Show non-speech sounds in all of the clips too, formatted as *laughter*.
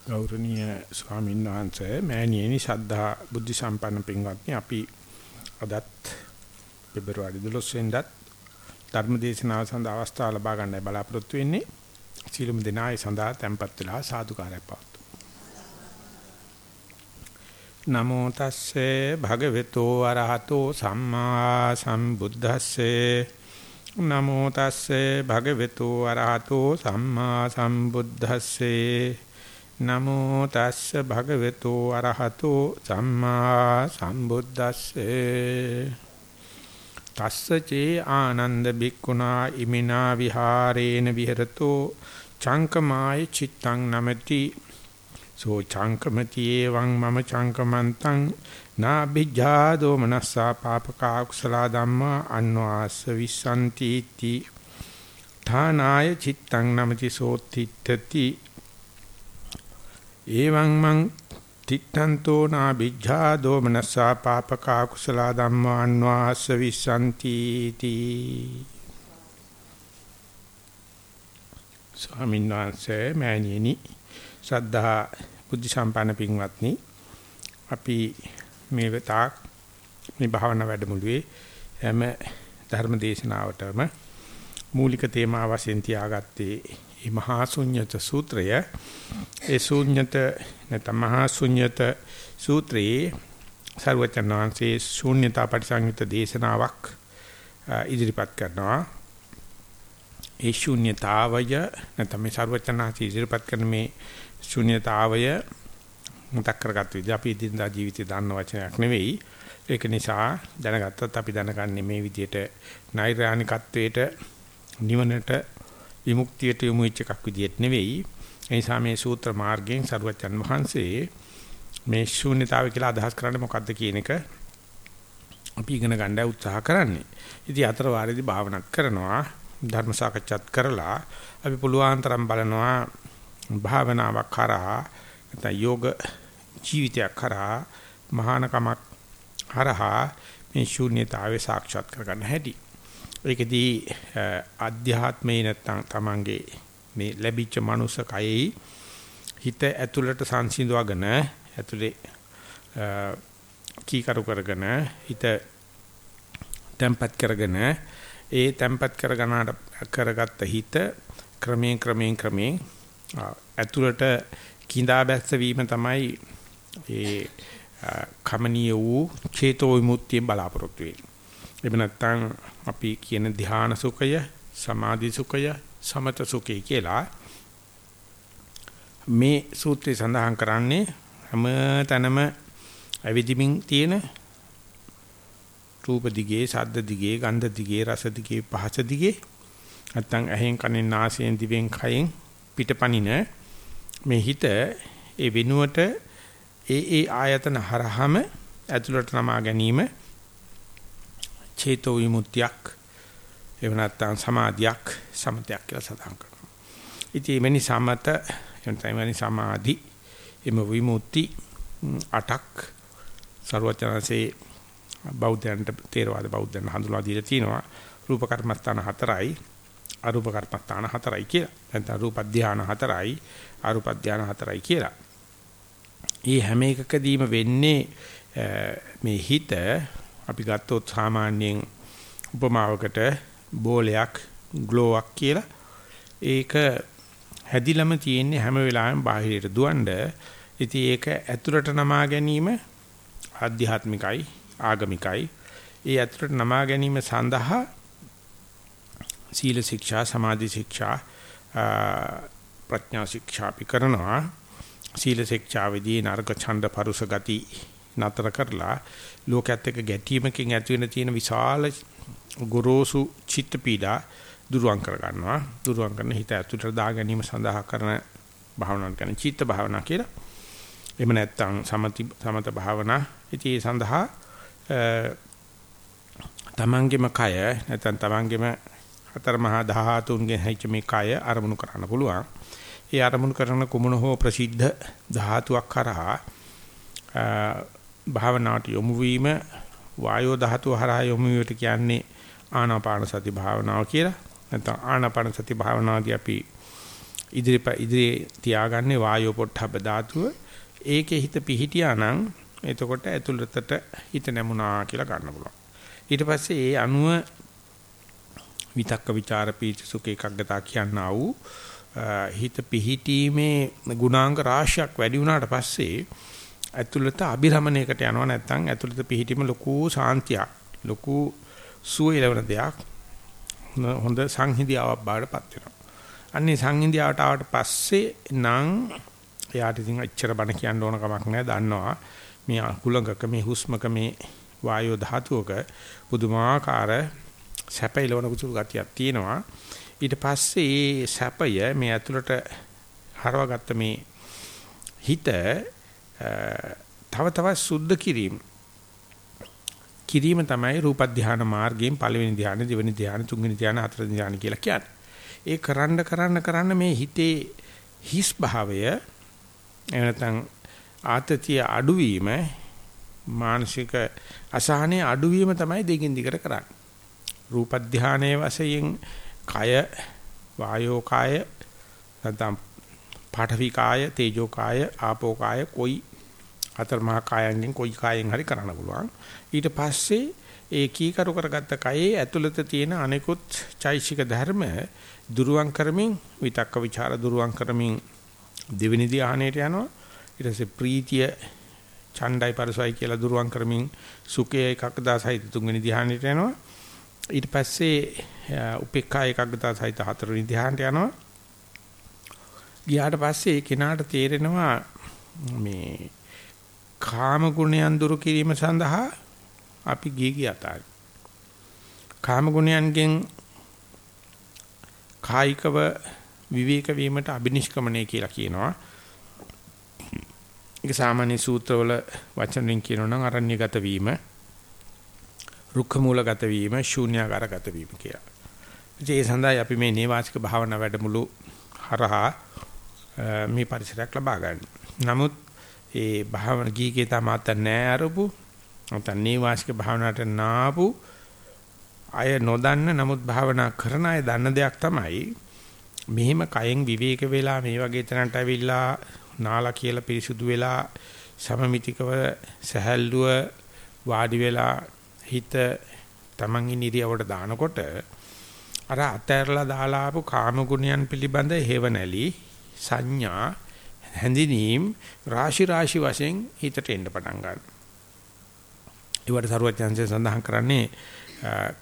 ගෞරවනීය ස්වාමීන් වහන්සේ මෑණියනි ශද්ධා බුද්ධ සම්පන්න පින්වත්නි අපි අදත් පෙබරවාරි 12 වෙනිදාත් ධර්ම දේශනාව සඳහා අවස්ථාව ලබා ගන්නයි බලාපොරොත්තු වෙන්නේ. සීලමු දෙනායි සඳහා tempත් වෙලා සාදුකාරය පවතු නමෝ තස්සේ භගවතු අරහතෝ සම්මා සම්බුද්දස්සේ. නමෝ තස්සේ භගවතු අරහතෝ සම්මා සම්බුද්දස්සේ. නමෝ තස්ස භගවතු අරහතෝ සම්මා සම්බුද්දස්සේ. තස්ස චේ ආනන්ද බික්කුණා ඉමිනා විහාරේන විහෙරතෝ චංකමාය චිත්තං නමති. සෝ චංකමති එවං මම චංකමන්තං නාබිජ්ජා දෝමනස්සා පාපකා කුසල ධම්මා අන්වාස විසන්ති ති ථානාය චිත්තං නමති සෝත්තිත්‍ති එවං මං තිත්තන්තෝ නා විජ්ජා දෝමනස්සා පාපකා කුසල ධම්මාන්වාස විසන්ති තී ස්වාමීන් වහන්සේ මෑණියනි ශ්‍රද්ධා බුද්ධ සම්පන්න පින්වත්නි අපි මේ වෙතාක් මේ භාවනා වැඩමුළුවේ හැම ධර්ම දේශනාවටම මූලික තේමා වශයෙන් තියාගත්තේ මේ මහා ශුන්්‍යත සූත්‍රය ඒ ශුන්්‍යත නැත්නම් මහා ශුන්්‍යත සූත්‍රයේ සර්වචනංශේ ශුන්්‍යතා පරිසංයුත දේශනාවක් ඉදිරිපත් කරනවා ඒ ශුන්්‍යතාවය නැත්නම් මේ සර්වචනංශේ ඉදිරිපත් කරන මේ ශුන්්‍යතාවය මතක් කරගත්ත විදිහ අපි ඉදින්දා ජීවිතේ දන්න වචනයක් නෙවෙයි ඒක නිසා දැනගත්තත් අපි දැනගන්නේ මේ විදිහට නෛර්යානිකත්වයට නිවනට විමුක්තියට යොමු වෙච්ච එකක් විදිහට නෙවෙයි. ඒ නිසා මේ සූත්‍ර මාර්ගයෙන් සරුවචන් වහන්සේ මේ ශූන්‍යතාවය කියලා අදහස් කරන්නේ මොකද්ද කියන එක අපි ඉගෙන ගන්න උත්සාහ කරන්නේ. ඉතින් අතර වාරේදී භාවනා කරනවා ධර්ම සාකච්ඡාත් කරලා අපි පුළුවන් තරම් බලනවා භාවනාවක් කරා නැත්නම් යෝග ජීවිතයක් කරා මහානකමක් හරහා මේ ශූන්‍යතාවය සාක්ෂාත් කරගන්න හැටි. ඒකෙදී අධ්‍යාත්මේ නැත්තම් තමන්ගේ මේ ලැබිච්ච මනුස්ස කයෙහි හිත ඇතුළට සංසිඳවගෙන ඇතුලේ කීකරු කරගෙන හිත තැම්පත් කරගෙන ඒ තැම්පත් කරගනාට කරගත්ත හිත ක්‍රමයෙන් ක්‍රමයෙන් ක්‍රමයෙන් ඇතුළට කිඳා බැස්ස වීම තමයි ඒ කමනීය වූ චේතෝ විමුක්තිය බලාපොරොත්තු වෙන්නේ. එහෙම නැත්නම් අපි කියන ධානා සුඛය, සමාධි සුඛය, සමත සුඛය කියලා මේ සූත්‍රය සඳහන් කරන්නේ හැම තැනම ඇවිදිමින් තියෙන රූප දිගේ, ශබ්ද දිගේ, ගන්ධ දිගේ, රස දිගේ, පහස දිගේ නැත්නම් ඇහෙන් කනෙන් නාසයෙන් දිවෙන් කයෙන් පිටපනින මේ හිත ඒ වෙනුවට ඒ ඒ ආයතන හරහම ඇතුළට නමා ගැනීම චේතෝ විමුක්තියක් එහෙම නැත්නම් සමාධියක් සමතයක් කියලා සඳහන් කරනවා. ඉතින් මෙනි සමත එතන මෙනි සමාධි එම විමුක්ති අටක් ਸਰවචනසේ බෞද්ධයන්ට තේරවාද බෞද්ධයන් හඳුන්වා දීලා තිනවා රූප කර්මස්ථාන හතරයි අරූප කර්මස්ථාන හතරයි කියලා. නැත්නම් රූප ධානය හතරයි අරූප ධානය හතරයි කියලා. මේ හැම එකකදීම වෙන්නේ මේ හිත අපි ගත්තොත් සාමාන්‍යයෙන් උපමාවකට බෝලයක් ග්ලෝවක් කියලා. ඒක හැදිලම තියෙන්නේ හැම වෙලාවෙම බාහිරට දුවන්න. ඉතින් ඒක ඇතුළට නමා ගැනීම ආධ්‍යාත්මිකයි ආගමිකයි. ඒ ඇතුළට නමා ගැනීම සඳහා සීල ශික්ෂා සමාධි ශික්ෂා ප්‍රඥා ශික්ෂා අපි කරනවා. සීල ශික්ෂාවේදී නරක ඡන්ද පරුස ගති නතර කරලා ලෝකයේත් එක්ක ගැටීමකින් ඇති වෙන තියෙන විශාල ගොරෝසු චිත්ත පීඩා දුරුවන් කර ගන්නවා දුරුවන් කරන හිත ඇතුළට දා ගැනීම සඳහා කරන භාවනාවක් කරන චිත්ත භාවනා කියලා. එහෙම නැත්නම් සමති සමත භාවනා. ඉතින් ඒ සඳහා තමන්ගේම කය නැත්නම් තමන්ගේම හතර මහා ධාතුන්ගෙන් හැච්ච මේ කය අරමුණු කරන්න පුළුවන්. ඒ අරමුණු කරන කුමන හෝ ප්‍රසිද්ධ ධාතුවක් කරහා භාවනාවට යොමු වීම වායෝ ධාතුව හරහා යොමු වීමට කියන්නේ ආනාපාන සති භාවනාව කියලා. නැත්නම් ආනාපාන සති භාවනාවදී අපි ඉදිරි ඉදිරියේ තියාගන්නේ වායෝ පොට්ටබ්බ ධාතුව. ඒකේ හිත පිහිටියා නම් එතකොට ඇතුළතට හිත නැමුණා කියලා ගන්න පුළුවන්. ඊට පස්සේ ඒ අණුව විතක්ක ਵਿਚාර පීති සුඛ එකග්ගතා කියනා වූ හිත පිහිටීමේ ගුණාංග රාශියක් වැඩි වුණාට පස්සේ ඇතුළත අභිරමණයකට යනවා නැත්නම් ඇතුළත පිහිටීම ලොකු සාන්තියක් ලොකු සුවයලවන දෙයක් හොඳ සංහිඳියාවක් බාටපත් වෙනවා. අන්නේ සංහිඳියාවට ආවට පස්සේ නම් එයාට ඉතින් අච්චර බණ කියන්න ඕන කමක් නැහැ දන්නවා. මේ කුලඟක මේ හුස්මක මේ වායෝ ධාතුවක පුදුමාකාර සැපයලවන කුසල ගතියක් තියෙනවා. ඊට පස්සේ මේ සැපය මේ ඇතුළට හරවගත්ත මේ හිත තව තවත් සුද්ධ කිරීම කිරීම තමයි රූප ධානා මාර්ගයෙන් පළවෙනි ධානය දෙවෙනි ධානය තුන්වෙනි ධානය හතරවෙනි ධානය කියලා කියන්නේ. ඒ කරන්න කරන්න කරන්න මේ හිතේ හිස් භාවය එනතන් ආතතිය අඩුවීම මානසික අසහනයේ අඩුවීම තමයි දෙකින් දිගට කරන්නේ. රූප ධානයේ වශයෙන් කය වායෝ කාය නැත්නම් පාඨවි කාය තේජෝ කාය ආපෝ කාය කොයි හතර මහා කායයන්ගෙන් කොයි කායෙන් හරි කරන්න පුළුවන්. ඊට පස්සේ ඒ කීකරු කරගත්ත කයේ ඇතුළත තියෙන අනෙකුත් චෛසික ධර්ම දුරුවන් කරමින් විතක්ක ਵਿਚාර දුරුවන් කරමින් දෙවෙනි ධානයට යනවා. ඊට පස්සේ ප්‍රීතිය ඡණ්ඩයි පරසයි කියලා දුරුවන් කරමින් සුඛය එකක් දාසයි තුන්වෙනි ධානයට යනවා. ඊට පස්සේ උපේක්ඛා එකක් දාසයි හතරවෙනි ධානයට යනවා. ගියාට පස්සේ ඒ කෙනාට තේරෙනවා මේ කාම ගුණයන් දුරු කිරීම සඳහා අපි ගිය ගියතාවයි. කාම ගුණයන්ගෙන් කායිකව විවේක වීමට අබිනිෂ්ක්‍මණය කියලා කියනවා. ඒක සාමාන්‍ය සූත්‍රවල වචනෙන් කියනවා නම් අරණ්‍යගත වීම, රුක්ඛ මූලගත වීම, ශූන්‍යාකාරගත වීම කියලා. ඒ සඳහා අපි මේ නේවාසික භාවනා වැඩමුළු හරහා මේ පරිසරයක් ලබා ගන්න. නමුත් ඒ භාවන ගීකේ තමත් නැහැ අරපු. නැත්නම් නේවාසික භාවනාවට නාපු අය නොදන්න නමුත් භාවනා කරන අය දන්න දෙයක් තමයි. මෙහිම කයෙන් විවේක වෙලා මේ වගේ තැනට ඇවිල්ලා නාලා කියලා පිරිසුදු වෙලා සමමිතිකව සහැල්ලුව වාඩි වෙලා හිත තමන් ඉන්න ඉරියවට දානකොට අර අතෑරලා දාලා ආපු කාම ගුණයන් පිළිබඳ හේව නැලි සංඥා හැඳිනීම් රාශි රාශි වශයෙන් හිතට එන්න පටන් ගන්නවා. ඒවට සරුවචන්සේ සඳහන් කරන්නේ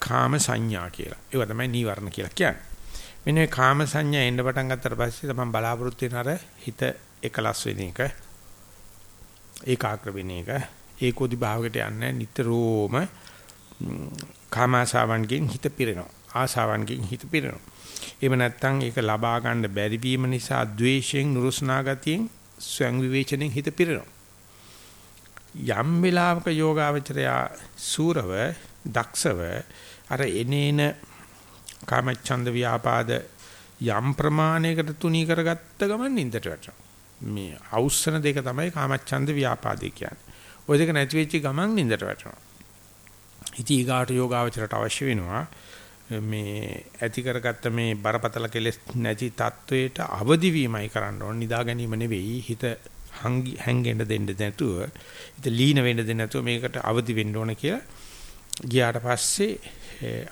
කාම සංඥා කියලා. ඒක තමයි නීවරණ කියලා කියන්නේ. මෙන්න මේ කාම සංඥා එන්න පටන් ගත්තට පස්සේ තමයි බලාපොරොත්තු වෙන අර හිත එකලස් වෙන එක ඒකාග්‍ර වෙන එක ඒකෝදි භාවකට යන්නේ නිතරම කාමාශාවන්ගෙන් හිත පිරෙනවා. ආශාවන්ගෙන් හිත පිරෙනවා. එහෙම නැත්නම් ඒක ලබා ගන්න බැරි වීම නිසා ද්වේෂයෙන් නුරුස්නා ගතියෙන් ස්වයං විවේචනයෙන් හිත පිරෙනවා. යම් වෙලාවක යෝගාවචරයා සූරව දක්ෂව අර එනේන කාමච්ඡන්ද ව්‍යාපාද යම් ප්‍රමාණයකට තුනී කරගත්ත ගමන් නින්දට වැටෙනවා. මේ අවුස්සන දෙක තමයි කාමච්ඡන්ද ව්‍යාපාදේ කියන්නේ. ওই දෙක නැති වෙච්ච ගමන් නින්දට වැටෙනවා. ඉති ඊගාට යෝගාවචරයට අවශ්‍ය වෙනවා මේ ඇති කරගත්ත මේ බරපතල කෙලෙස් නැති තත්වයට අවදි වීමයි කරන්න ඕන. නිදා ගැනීම නෙවෙයි හිත හැංගෙන්න දෙන්න නැතුව හිත ලීන වෙන්න දෙන්න නැතුව මේකට අවදි වෙන්න ඕන කියලා ගියාට පස්සේ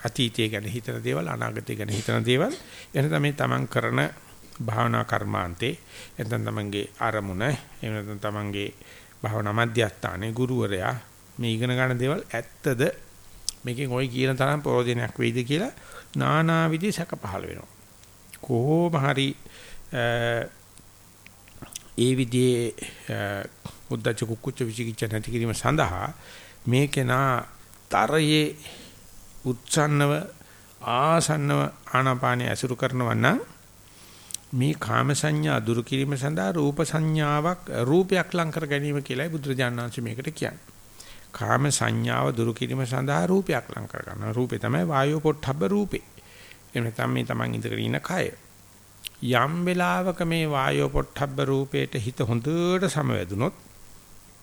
අතීතය ගැන හිතන දේවල් අනාගතය ගැන හිතන දේවල් එන තමයි තමන් කරන භාවනා කර්මාන්තේ. එතන තමන්ගේ ආරමුණ එහෙම නැත්නම් තමන්ගේ භාවනා මධ්‍යස්ථානයේ ගුරුවරයා මේ ඉගෙන ගන්න දේවල් ඇත්තද මේකෙන් ওই කියන තරම් ප්‍රයෝජනයක් වෙයිද කියලා නානා විදි සැක පහළ වෙනවා. කොහොම හරි ඒ විදිහේ උද්දච්ච කුක්කුච්ච විචිකිච්ඡ නැති කිරීම සඳහා මේකේනා තරයේ උත්සන්නව ආසන්නව ආනාපානය ඇසුරු කරනවා නම් මේ කාම සංඥා දුරු කිරීම සඳහා රූප සංඥාවක් රූපයක් ලං කර ගැනීම කියලායි බුදුරජාණන් වහන්සේ මේකට කියන්නේ. කාම සංඥාව දුරු කිරීම සඳහා රූපයක් ලං කර ගන්නවා. රූපේ තමයි වායෝ පොට්ටබ්බ රූපේ. එහෙම නැත්නම් මේ Taman ඉඳගෙන ඉන්න කය. යම් වෙලාවක මේ වායෝ පොට්ටබ්බ රූපේට හිත හොඳට සමවැදුනොත්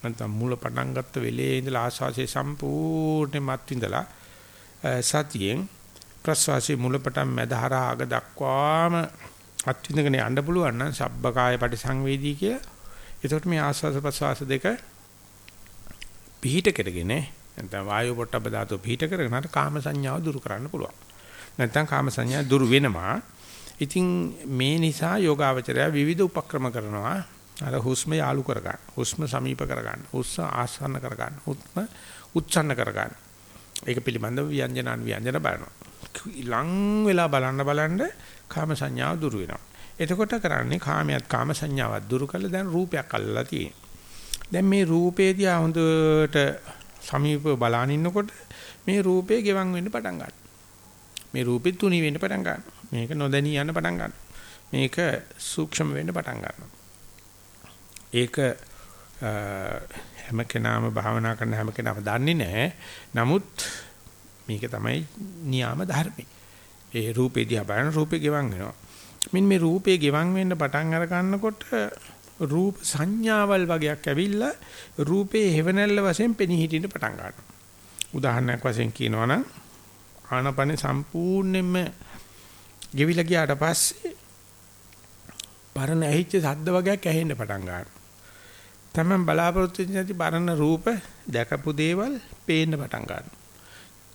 නැත්නම් මූල පටන් ගත්ත වෙලේ ඉඳලා ආස්වාසේ සම්පූර්ණයෙන්ම අත්විඳලා සතියෙන් ප්‍රස්වාසයේ මුලපටන් මැදහරා අග දක්වාම අත්විඳගෙන යන්න පුළුවන් නම් සබ්බකාය පරිසංවේදී කියලා. එතකොට මේ ආස්වාද ප්‍රසවාස දෙක පිහිට කරගෙන නැත්නම් වායු පොට්ටබ්බ ධාතුව පිහිට කරගෙන අර කාම සංඥාව දුරු කරන්න පුළුවන්. නැත්නම් කාම සංඥා දුරු වෙනවා. ඉතින් මේ නිසා යෝගාවචරය විවිධ උපක්‍රම කරනවා. අර හුස්ම යාලු කරගන්න. හුස්ම සමීප කරගන්න. හුස්ම ආසන්න කරගන්න. හුස්ම උච්චන්න කරගන්න. ඒක පිළිබඳව ව්‍යංජන අනුව්‍යංජන බලනවා. ලං වෙලා බලන්න බලන්න කාම සංඥාව දුරු වෙනවා. එතකොට කරන්නේ කාමයට කාම සංඥාවක් දුරු කරලා දැන් රූපයක් අල්ලලා තියෙනවා. දැන් මේ රූපේදී හොඳට සමීපව බලන ඉන්නකොට මේ රූපේ ගෙවන් වෙන්න පටන් ගන්නවා. මේ රූපෙත් තුනී වෙන්න පටන් ගන්නවා. මේක නොදැනී යන්න පටන් ගන්නවා. මේක සූක්ෂම වෙන්න පටන් ගන්නවා. ඒක හැම කෙනාම භාවනා කරන හැම කෙනාම දන්නේ නැහැ. නමුත් මේක තමයි නියාම ධර්මයි. ඒ රූපේ දිහා බලන රූපේ ගෙවන් වෙනවා. මින් මේ රූපේ ගෙවන් වෙන්න පටන් අර ගන්නකොට රූප සංඥාවල් වගේක් ඇවිල්ලා රූපේ හේවණල්ල වශයෙන් පෙනී හිටින්න පටන් ගන්නවා. උදාහරණයක් වශයෙන් කියනවා නම් ආනපනේ සම්පූර්ණයෙන්ම ගෙවිලා ගියාට පස්සේ පරණ ඇහිච්ච සද්ද වගේක් ඇහෙන්න පටන් ගන්නවා. තමන් බලාපොරොත්තු වෙච්ච නැති පරණ රූප දැකපු දේවල් පේන්න පටන් ගන්නවා.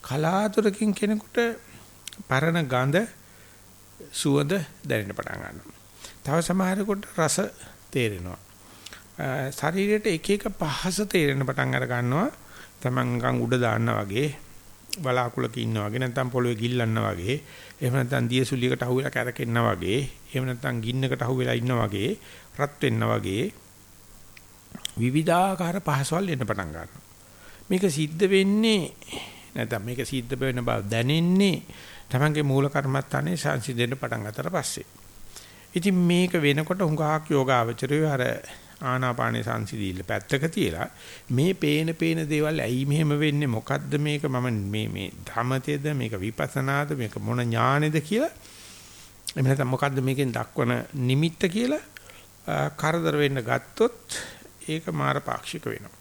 කලාතුරකින් කෙනෙකුට පරණ ගඳ සුවඳ දැනෙන්න පටන් ගන්නවා. තව සමහරෙකුට රස තේරෙනවා. ශරීරයට එක එක පහස තේරෙන්න පටන් අර ගන්නවා. තමන් නිකන් උඩ දාන්න වගේ බලාකුලක ඉන්නා වගේ නැත්නම් පොළවේ ගිල්ලන්න වගේ එහෙම නැත්නම් දියසුලියකට අහුවෙලා කැරකෙන්න වගේ එහෙම නැත්නම් ගින්නකට අහුවෙලා ඉන්න වගේ රත් වෙන්න වගේ විවිධාකාර පහසවල් එන්න පටන් ගන්නවා. මේක සිද්ධ වෙන්නේ නැත්නම් මේක සිද්ධ වෙන බව දැනෙන්නේ තමන්ගේ මූල කර්මත්තානේ සංසිඳෙන්න පටන් ගන්නතර පස්සේ. ඉතින් මේක වෙනකොට හුඟක් යෝගාවචරය අර ආනාපානේ සංසිඳිල්ල පැත්තක තියලා මේ පේන පේන දේවල් ඇයි මෙහෙම වෙන්නේ? මොකද්ද මේක? මම මේ මේ ධමතේද? මේක විපස්සනාද? මේක මොන ඥානේද කියලා? එහෙම නැත්නම් මොකද්ද මේකෙන් දක්වන නිමිත්ත කියලා කරදර වෙන්න ගත්තොත් ඒක මාර පාක්ෂික වෙනවා.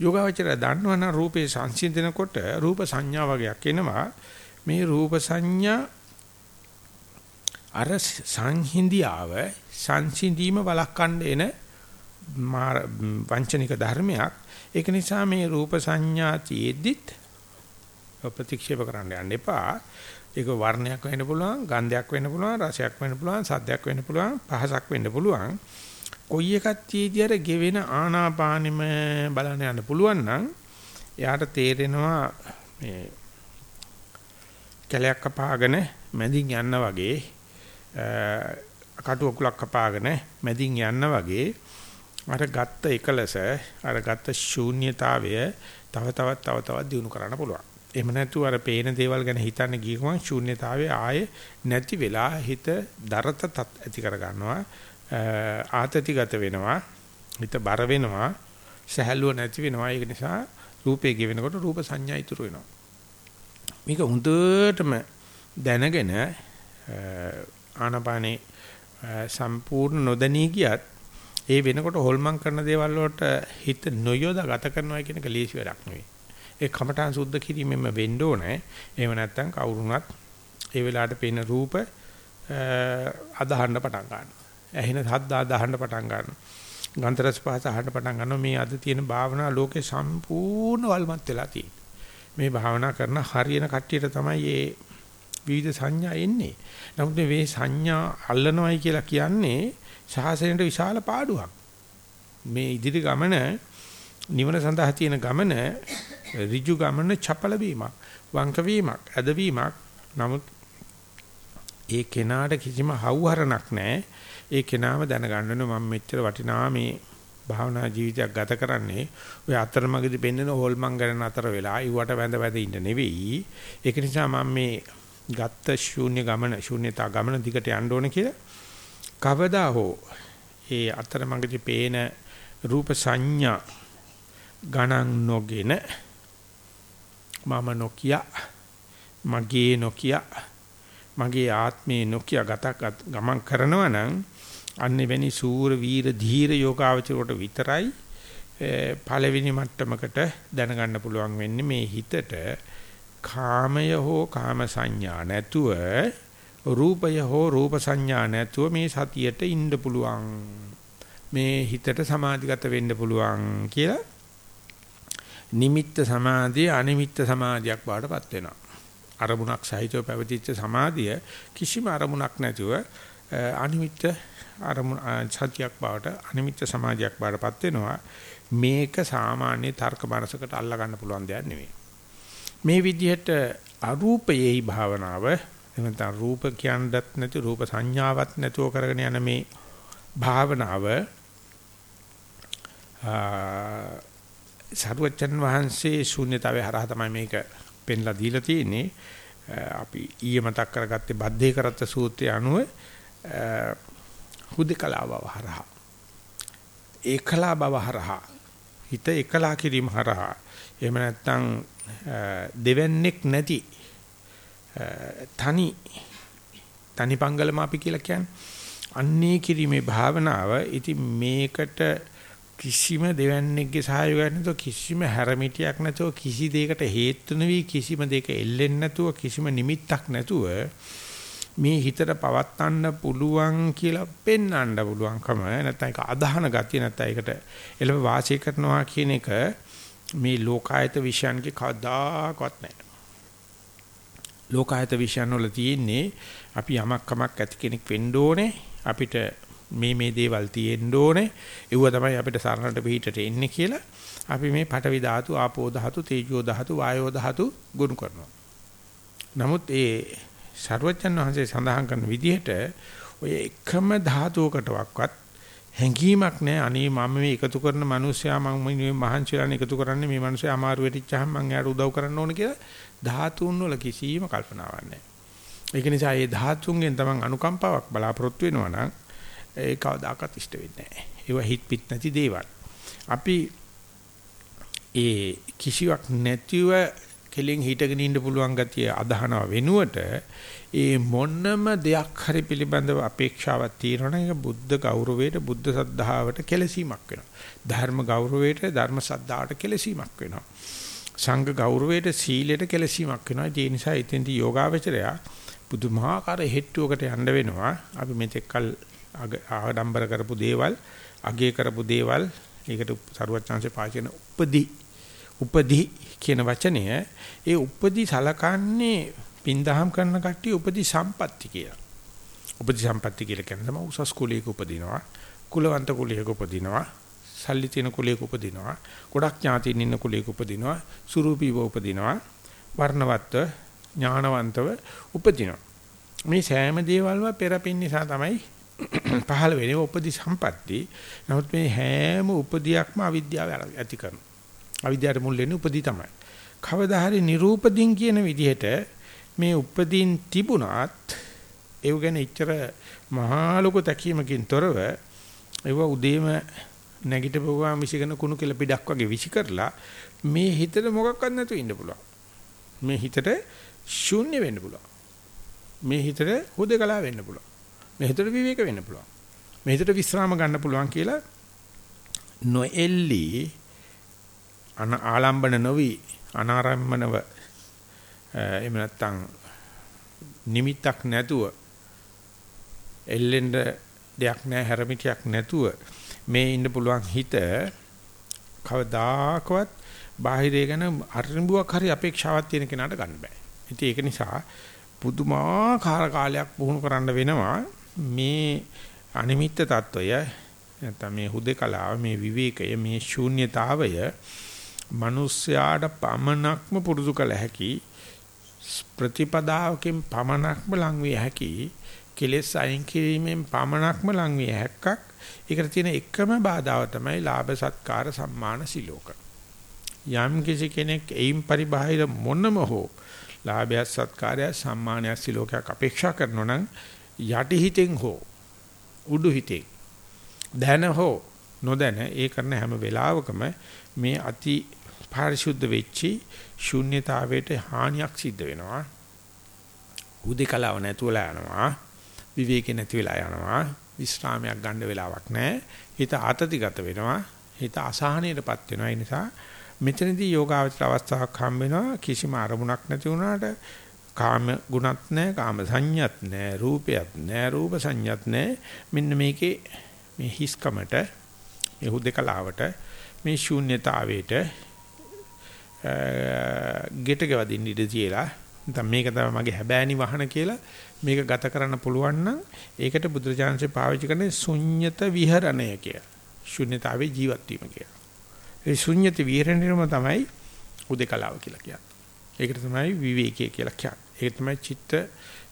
යෝගාවචරය දන්නවනම් රූපේ සංසිඳනකොට රූප සංඥා වගේක් එනවා. මේ රූප සංඥා අර සංහිඳියාව සංසිඳීම වළක්වන්න එන වංචනික ධර්මයක්. ඒක නිසා මේ රූප සංඥා තියෙද්දිත් ප්‍රතික්ෂේප කරන්න යන්න එපා. ඒක වර්ණයක් වෙන්න පුළුවන්, ගන්ධයක් වෙන්න පුළුවන්, රසයක් වෙන්න පුළුවන්, සද්දයක් වෙන්න පුළුවන්, පහසක් වෙන්න පුළුවන්. කොයි එකක් තියදී අර ගෙවෙන ආනාපානෙම බලන්න යන්න පුළුවන් නම් එයාට තේරෙනවා මේ කැලයක් කපාගෙන මැදින් යන්න වගේ කටු අකුලක් කපාගෙන මැදින් යන්න වගේ අර ගත්ත එකලස අර ගත්ත ශූන්‍යතාවය තව තවත් තව තවත් දිනු කරන්න පුළුවන්. එහෙම නැතු අර පේන දේවල් ගැන හිතන්න ගිය ගමන් ශූන්‍යතාවය ආයේ නැති වෙලා හිත දරත ඇති කර ගන්නවා. ආතතිගත වෙනවා හිත බර වෙනවා සහැල්ලුව නැති වෙනවා ඒක නිසා රූපේ ගෙවෙනකොට රූප සංඥා ඉතුරු වෙනවා මේක හොඳටම දැනගෙන ආනපානේ සම්පූර්ණ නොදැනී ගියත් ඒ වෙනකොට හොල්මන් කරන දේවල් වලට හිත නොයොදා ගත කරනවා කියන එක ලේසි වැඩක් නෙවෙයි ඒ කමඨාන් සුද්ධ කිරීමෙන්ම වෙන්න ඕනේ එහෙම නැත්නම් කවුරුණත් ඒ වෙලාවට පේන රූප අදහන්න පටන් ගන්නවා ඇහෙන ශබ්ද අහන්න පටන් ගන්නවා. ගන්ධ රස පහස අහන්න පටන් ගන්නවා. මේ අද තියෙන භාවනා ලෝකේ සම්පූර්ණ වල්මත් වෙලා තියෙන්නේ. මේ භාවනා කරන හරියන කට්ටියට තමයි මේ විවිධ සංඥා එන්නේ. නමුත් මේ සංඥා අල්ලනවයි කියලා කියන්නේ සාසනයට විශාල පාඩුවක්. මේ ඉදිරි ගමන නිවන සඳහා තියෙන ගමන ඍජු ගමන චපල වීමක්, වංක වීමක්, ඇද වීමක්. නමුත් ඒ කෙනාට කිසිම හවුහරණක් නැහැ. ඒ කෙනාම දැනගන්න ඕනේ මම මෙච්චර වටිනා මේ භාවනා ජීවිතයක් ගත කරන්නේ ඔය අතරමඟදී පෙන්වන හොල්මන් ගණන අතර වෙලා ඊවට වැඳ වැඳ ඉන්න නෙවෙයි ඒක නිසා මම මේ ගත්ත ශූන්‍ය ගමන ශූන්‍යතා ගමන දිගට යන්න ඕනේ කියලා. කවදා හෝ ඒ අතරමඟදී පේන රූප සංඥා ගණන් නොගෙන මම නොකිය මගේ නොකිය මගේ ආත්මේ නොකිය ගත ගමන් කරනවා නම් අන්නේ වැනි සූර වීර ධීර යෝගාවචරයට විතරයි පළවෙනි මට්ටමකට දැනගන්න පුළුවන් වෙන්නේ මේ හිතට කාමය හෝ කාම සංඥා නැතුව රූපය හෝ රූප සංඥා නැතුව මේ සතියට ඉන්න පුළුවන්. මේ හිතට සමාධිගත වෙන්න පුළුවන් කියලා නිමිත්ත සමාධිය අනිමිත්ත සමාධියක් බවටපත් වෙනවා. අරමුණක් සහිතව පැවතිච්ච සමාධිය කිසිම අරමුණක් නැතුව අනිමිත්ත අරමුණ සත්‍යයක් බවට අනිමිත්ත සමාධියක් බවටපත් වෙනවා. මේක සාමාන්‍ය තර්ක මනසකට අල්ලා ගන්න පුළුවන් දෙයක් නෙවෙයි. මේ විදිහට අරූපයේහි භාවනාව. එහෙම රූප කියන්නත් නැති රූප සංඥාවක් නැතුව කරගෙන යන මේ භාවනාව සරුවචන් වහන්සේ ශූන්‍යතාවේ හරහා තමයි මේක පෙන්ලා දීලා තියෙන්නේ. අපි ඊයේ මතක් කරගත්තේ බද්ධේ කරත්ත සූත්‍රය අනුව හුදකලා බව හරහා ඒකලා බව හරහා හිත එකලා කිරීම හරහා එහෙම නැත්නම් දෙවන්නේක් නැති තනි තනි පංගලම අපි කියලා කියන්නේ. අන්නේ කිරීමේ භාවනාව ඉතින් මේකට කිසිම දෙවන්නේගේ සහයෝගයක් නැතුව කිසිම හැරමිටියක් නැතුව කිසි දෙයකට හේතු නොවි කිසිම දෙයක එල්ලෙන්නේ නැතුව කිසිම නිමිත්තක් නැතුව මේ හිතට පවත්වන්න පුළුවන් කියලා පෙන්වන්න පුළුවන්කම නැත්නම් ඒක අදහන ගතිය නැත්නම් ඒකට එළව වාසය කරනවා කියන එක මේ ලෝකායත විශ්යන්ගේ කවදාකවත් නැහැ. ලෝකායත විශ්යන් වල තියෙන්නේ අපි යමක් කමක් ඇති කෙනෙක් වෙන්න ඕනේ අපිට මේ මේ දේවල් තියෙන්න ඕනේ ඒව තමයි අපිට සරණට පිටට එන්නේ කියලා අපි මේ පඨවි ධාතු ආපෝ ධාතු තේජෝ ධාතු වායෝ ධාතු ගුණ කරනවා. නමුත් ඒ ਸਰවඥන් වහන්සේ සඳහන් කරන විදිහට ඔය එකම ධාතුවකටවත් හැඟීමක් නැහැ අනේ මම මේ එකතු කරන මිනිස්සයා මම මේ මහන්සිලානේ එකතු කරන්නේ මේ මිනිස්සයා අමාරු වෙටිච්චාම මම එයාට උදව් කරන්න ඕන කියලා ධාතුන් වල කිසිම කල්පනාවක් නැහැ. ඒක නිසා මේ ධාතුන්ගෙන් තමන් අනුකම්පාවක් බලාපොරොත්තු වෙනවා නම් ඒ කවදාකවත් ඉෂ්ට වෙන්නේ නැහැ. ඒවා හිත පිට නැති දේවල්. අපි ඒ කිසිවක් නැතිව කෙලින් හිටගෙන ඉන්න පුළුවන් ගතිය අදහනව වෙනුවට ඒ මොන්නම දෙයක් හරි පිළිබඳව අපේක්ෂාවක් තියෙනවනම් ඒක බුද්ධ ගෞරවයට බුද්ධ සද්ධාවට කෙලසීමක් වෙනවා. ධර්ම ගෞරවයට ධර්ම සද්ධාවට කෙලසීමක් වෙනවා. සංඝ ගෞරවයට සීලයට කෙලසීමක් වෙනවා. ඒ නිසා ඉතින්දී යෝගාවචරය පුදුමාකාර හෙට්ටුවකට යන්න වෙනවා. අපි මෙතෙක්කල් ආඩම්බර කරපු දේවල්, අගය කරපු දේවල් ඒකට සරුවත් chance පාචන උපදී උපදී කියන වචනය ඒ උපදී සලකන්නේ පින්දහම් කරන කට්ටිය උපදී සම්පatti කියලා. උපදී සම්පatti කියලා කියන්නේ තමයි උසස් කුලයක උපදිනවා, කුලවන්ත කුලයක උපදිනවා, සල්ලි තියෙන කුලයක උපදිනවා, ගොඩක් ඥාතියින් ඉන්න කුලයක උපදිනවා, සුරූපීව උපදිනවා, වර්ණවත්ව, ඥානවන්තව උපදිනවා. මේ සෑම දේවල්ම පෙරපින් නිසා තමයි *clears throat* පහළ වෙන්නේ උපදී සම්පatti. නමුත් මේ හැම උපදියක්ම අවිද්‍යාව ඇති කරනවා. අවිද්‍යාවට මුල් වෙන්නේ උපදී තමයි. කවදා හරි නිරූපදීන් කියන විදිහට මේ උපදීන් තිබුණත් ඒව ගැන ඉච්චර මහා ලොකු තැකීමකින් තොරව ඒව උදේම නැගිටපුවා මිසිකන කුණු කෙල පිටක් වගේ විසි කරලා මේ හිතට මොකක්වත් නැතුව ඉන්න පුළුවන්. මේ හිතට ශූන්‍ය වෙන්න පුළුවන්. මේ හිතට හුදකලා වෙන්න පුළුවන්. මේ හිතට විවේක වෙන්න පුළුවන්. මේ හිතට විස්රාම ගන්න පුළුවන් කියලා නොඑල්ලි අන ආලම්බන නොවි අනාරම්මනව Eh, එහෙම නැත්නම් නිමිත්තක් නැතුව එල්ලෙන්න දෙයක් නැහැ හැරමිටියක් නැතුව මේ ඉන්න පුළුවන් හිත කවදාකවත් බාහිරය ගැන අරිඹුවක් හරි අපේක්ෂාවක් තියෙන කෙනාට ගන්න බෑ. ඉතින් ඒක නිසා පුදුමාකාර කාලයක් පුහුණු කරන්න වෙනවා මේ අනිමිත්ත తত্ত্বය නැත්නම් මේ හුදේකලාව මේ විවේකය මේ ශූන්‍යතාවය මිනිස්යාට පමණක්ම පුරුදු කළ හැකි ප්‍රතිපදාවකින් පමනක්ම ලං විය හැකි කෙලෙස් අයින් කිරීමෙන් පමනක්ම ලං විය හැක්කක්. ඒකට තියෙන එකම බාධාව තමයි ලාභ සත්කාර සම්මාන සිලෝක. යම් කිසි කෙනෙක් එයින් පරිබාහිර මොනම හෝ ලාභය සත්කාරය සම්මානය සිලෝකයක් අපේක්ෂා කරනවා නම් යටි හිතෙන් හෝ උඩු හිතෙන් දැන හෝ නොදැන ඒ කරන හැම වෙලාවකම මේ අති පාරිශුද්ධ වෙච්චි ශුන්්‍යතාවයට හානියක් සිද්ධ වෙනවා. උදේකලාව නැතුවලා යනවා. විවේකේ නැති වෙලා යනවා. විශ්‍රාමයක් ගන්න වෙලාවක් නැහැ. හිත ආතතිගත වෙනවා. හිත අසහනයටපත් වෙනවා. ඒ නිසා මෙතනදී යෝගාවචර අවස්ථාවක් හම්බ වෙනවා. කිසිම අරමුණක් නැති වුණාට කාම ගුණත් නැහැ, කාම සංඥත් නැහැ, රූපයත් නැහැ, රූප සංඥත් නැහැ. මෙන්න මේකේ මේ හිස්කමට, මේ හුදකලාවට, මේ ශූන්‍යතාවයට ගෙට ගවදින්න ඉඩ තියලා නැත්නම් මේක තමයි මගේ හැබෑනි වහන කියලා මේක ගත කරන්න පුළුවන් නම් ඒකට බුදුරජාණන්සේ පාවිච්චි කරන්නේ ශුන්්‍යත විහරණය කියලා. ශුන්‍යතාවේ ජීවත් වීම කියලා. ඒ ශුන්්‍යත විහරණයම තමයි උදේකලාව කියලා කියන්නේ. ඒකට තමයි විවේකී කියලා කියන්නේ. ඒක තමයි චිත්ත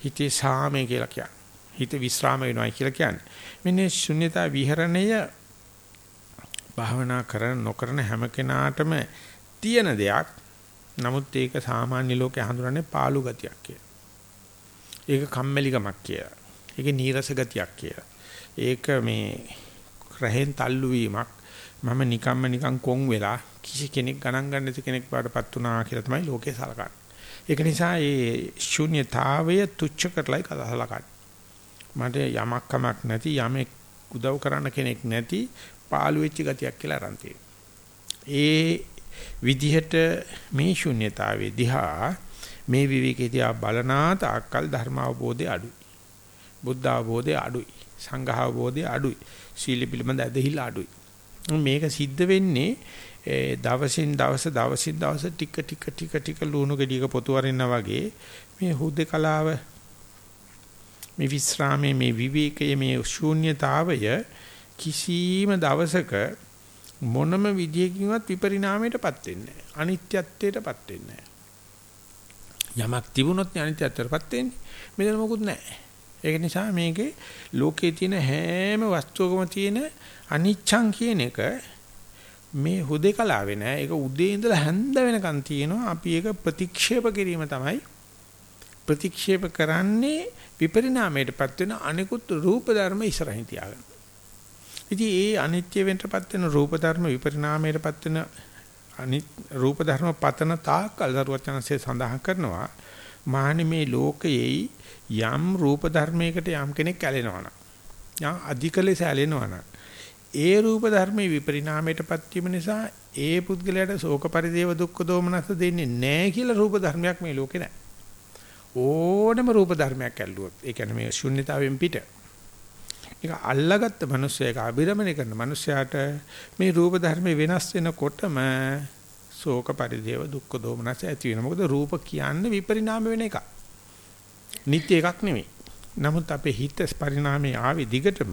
හිතේ සාමය කියලා කියන්නේ. හිත විස්්‍රාම වෙනවා කියලා කියන්නේ. මෙන්න ශුන්‍යතා විහරණය භාවනා කරන නොකරන හැම කෙනාටම තියෙන දෙයක්. නමුත් ඒක සාමාන්‍ය ලෝකේ හඳුනන්නේ පාළු ගතියක් කියලා. ඒක කම්මැලිකමක් කියලා. ඒක නීරස ගතියක් කියලා. ඒක මේ රහෙන් තල්ලු වීමක්. මම නිකම්ම නිකන් කොන් වෙලා කිසි කෙනෙක් ගණන් ගන්න නැති කෙනෙක් බාටපත් වුණා කියලා තමයි ලෝකේ සලකන්නේ. ඒක නිසා මේ ශූන්‍යතාවය තුච්ච කරලයි කතාසලකන්නේ. මට යමක් කමක් නැති යමෙක් උදව් කරන්න කෙනෙක් නැති පාළු වෙච්ච ගතියක් කියලා අරන් ඒ විදිහට මේ ශුන්්‍යතාවයේ දිහා මේ විවේකයේ දිහා බලනා තාක්කල් ධර්ම අවබෝධය අඩුයි. බුද්ධ අවබෝධය අඩුයි. සංඝ අවබෝධය අඩුයි. සීල පිළිබඳ ඇදහිල්ල අඩුයි. මේක සිද්ධ වෙන්නේ දවසින් දවස දවසින් දවස ටික ටික ටික ටික ලුණු ගෙඩියක පොතු වරිනා වගේ මේ හුදේකලාව මේ විස්රාමයේ මේ විවේකයේ මේ ශූන්‍යතාවය කිසිම දවසක මොනම විදියකින්වත් විපරිණාමයටපත් වෙන්නේ නැහැ. අනිත්‍යත්වයටපත් වෙන්නේ නැහැ. යමක් තිබුණොත් අනිත්‍යත්වයටපත් වෙන්නේ. මෙතන මොකුත් නැහැ. ඒක නිසා මේකේ ලෝකයේ තියෙන හැම වස්තුවකම තියෙන අනිච්ඡං කියන එක මේ හුදේකලාවේ නෑ. ඒක උදේ ඉඳලා හැන්ද වෙනකන් තියෙනවා. අපි ඒක ප්‍රතික්ෂේප කිරීම තමයි ප්‍රතික්ෂේප කරන්නේ විපරිණාමයටපත් වෙන අනිකුත් රූප ධර්ම ඉස්සරහින් තියාගන්න. ඉතින් ඒ අනිත්‍ය වෙන්නපත් වෙන රූප ධර්ම විපරිණාමයටපත් වෙන අනිත් රූප ධර්ම පතන තාක්කල් දරුවචනසේ සඳහන් කරනවා මානි මේ ලෝකයේ යම් රූප ධර්මයකට යම් කෙනෙක් ඇලෙනවා නම් යම් අධික ලෙස ඇලෙනවා නම් ඒ රූප ධර්මයේ විපරිණාමයටපත් වීම නිසා ඒ පුද්ගලයාට ශෝක පරිදේව දුක්ඛ දෝමනස දෙන්නේ නැහැ කියලා රූප ධර්මයක් මේ ලෝකේ නැහැ. ඕනම රූප ධර්මයක් ඇල්ලුවොත් ඒ කියන්නේ මේ ශුන්්‍යතාවයෙන් පිට ඒක අල්ලාගත්ත මිනිස්සෙක් අභිරමණය කරන මිනිසයාට මේ රූප ධර්ම වෙනස් වෙනකොටම ශෝක පරිදේව දුක්ඛ දෝමනස ඇති වෙනවා. මොකද රූප කියන්නේ විපරිණාම වෙන එකක්. නිත්‍ය එකක් නෙමෙයි. නමුත් අපේ හිත පරිණාමයේ ආවේ දිගටම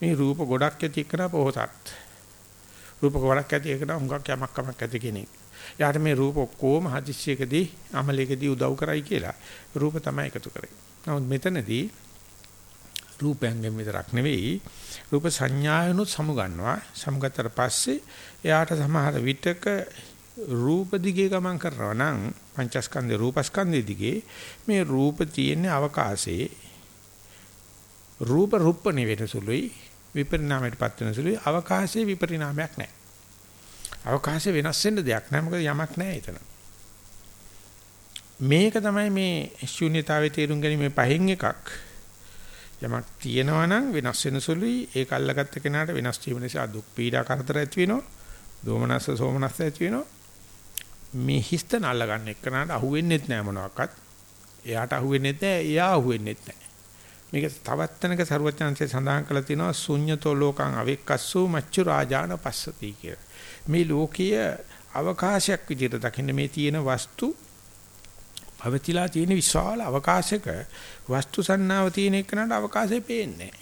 මේ රූප ගොඩක් ඇති එකන පොහසත්. රූප ගොඩක් ඇති එකන හුඟක් යමක් කමක් ඇති කෙනෙක්. යාට මේ රූප ඔක්කොම හදිස්සියකදී අමලයකදී උදව් කරයි කියලා රූප තමයි එකතු කරේ. නමුත් මෙතනදී රූපයෙන් විතරක් නෙවෙයි රූප සංඥායනොත් සමුගන්නවා සමුගත්තට පස්සේ එයාට සමහර විටක රූප දිගේ ගමන් කරනවා නම් පංචස්කන්ධේ රූපස්කන්ධේ දිගේ මේ රූප තියෙන අවකාශයේ රූප රුප්පණි වෙන සුළුයි විපරිණාමයටපත් වෙන සුළුයි අවකාශයේ විපරිණාමයක් නැහැ. අවකාශයේ වෙනස් වෙන්න දෙයක් නැහැ. මොකද යමක් නැහැ එතන. මේක තමයි මේ ශූන්‍යතාවයේ තේරුම් ගැනීම පහෙන් එකක්. යමක් තියෙනවා නම් වෙනස් වෙන සුළුයි. ඒක අල්ලගත්ත කෙනාට වෙනස් වීම නිසා දුක් පීඩා කරදර ඇති වෙනවා. දෝමනස්ස සෝමනස්ස ඇති වෙනවා. මේ හිස්තන අල්ලගන්න එක්කනට අහුවෙන්නේත් නැහැ මොනවාක්වත්. එයාට අහුවෙන්නේත් නැහැ එයා අහුවෙන්නේත් නැහැ මේක තවත් තැනක සරුවචනංශය සඳහන් කරලා තියෙනවා ශුඤ්‍යතෝ ලෝකං අවික්කස්සු මච්චු රාජාන පස්සති කියලා. මේ ලෝකීය අවකාශයක් විදිහට දකින්න මේ තියෙන වස්තු පවතිලා තියෙන විශාල අවකාශයක වස්තු සන්නාව තියෙන එකනට අවකාශය පේන්නේ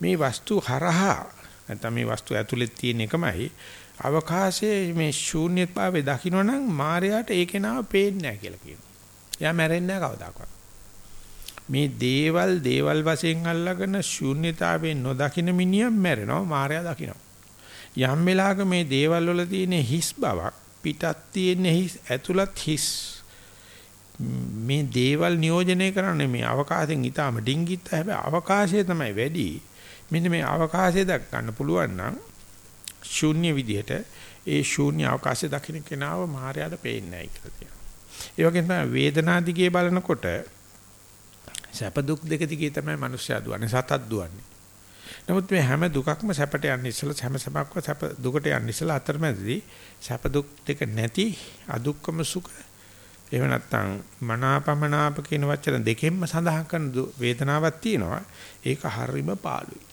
මේ වස්තු හරහා නැත්නම් මේ වස්තු ඇතුලේ තියෙන එකමයි අවකාශයේ මේ ශූන්‍යතාවය දකින්නනම් මායයට ඒකේ නාම පේන්නේ නැහැ කියලා කියනවා. එයා මැරෙන්නේ නැහැ කවදාකවත්. මේ දේවල් දේවල් වශයෙන් අල්ලගෙන ශූන්‍යතාවයෙන් නොදකින්න මිනිහා මැරෙනවා මායя දකින්නවා. යම් වෙලාවක මේ දේවල් වල තියෙන හිස් බවක් පිටත් තියෙන හිස් ඇතුළත් හිස් මේ දේවල් නියෝජනය කරන්නේ මේ අවකාශයෙන් ඊටාම ඩිංගිත් හැබැයි අවකාශය තමයි වැඩි මෙන්න මේ අවකාශය දක් ගන්න පුළුවන් නම් ශූන්‍ය විදිහට ඒ ශූන්‍ය අවකාශය දකින්න කෙනාව මායයට පේන්නේ නැහැ කියලා කියනවා. ඒ වගේම තමයි වේදනා දිගේ බලනකොට සැප දුක් දෙක දිගේ තමයි මිනිස්සයා දුවන්නේ සතත් දුවන්නේ. නමුත් මේ හැම දුකක්ම සැපට යන්නේ ඉස්සලා හැම සැපක්ම සැප දුකට යන්නේ ඉස්සලා අතරමැදදී සැප දුක් දෙක නැති අදුක්කම සුඛ එහෙම නැත්නම් මනාපමනාප කියන වචන දෙකෙන්ම සඳහන් කරන වේදනාවක් තියෙනවා. ඒක හරීම පාළුයි.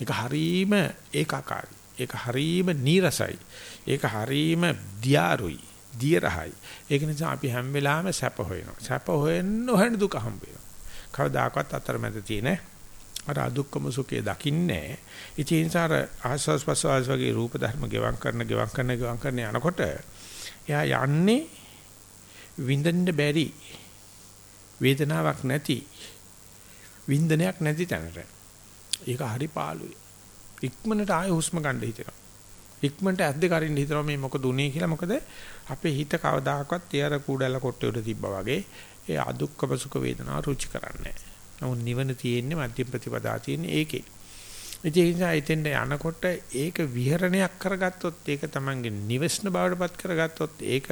ඒක හරීම ඒකාකාරයි. ඒක හරීම නීරසයි. ඒක හරීම දියාරුයි. දියරහයි. ඒක නිසා අපි හැම වෙලාවෙම සැප හොයනවා. සැප හොයන්න හොයන දුක හම්බ වෙනවා. කවදාකවත් අතරමැද තියෙන අර අදුක්කම සුඛය දකින්නේ. ඉතින් සාර ආස්වාස් ප්‍රසවාස් වගේ රූප ධර්ම ගෙවම් කරන ගෙවම් කරන ගෙවම් කරන යනකොට එයා යන්නේ විඳින්න බැරි වේදනාවක් නැති වින්දනයක් නැති තැනට. ඒක හරි පාළුයි. ඉක්මනට ආය හුස්ම ගන්න හිතෙනවා. ඉක්මනට ඇද්ද කරින්න හිතනවා මේ මොකද උනේ කියලා. මොකද අපේ හිත කවදාකවත් තියර කුඩල කොට්ටේ උඩ තිබ්බා වගේ ඒ අදුක්කම සුඛ වේදනා රුචි කරන්නේ නැහැ. නිවන තියෙන්නේ මධ්‍යම ප්‍රතිපදා තියෙන්නේ ඒකේ. ඒ නිසා එතෙන්ට යනකොට ඒක විහරණයක් කරගත්තොත් ඒක තමන්ගේ නිවස්න බවටපත් කරගත්තොත් ඒක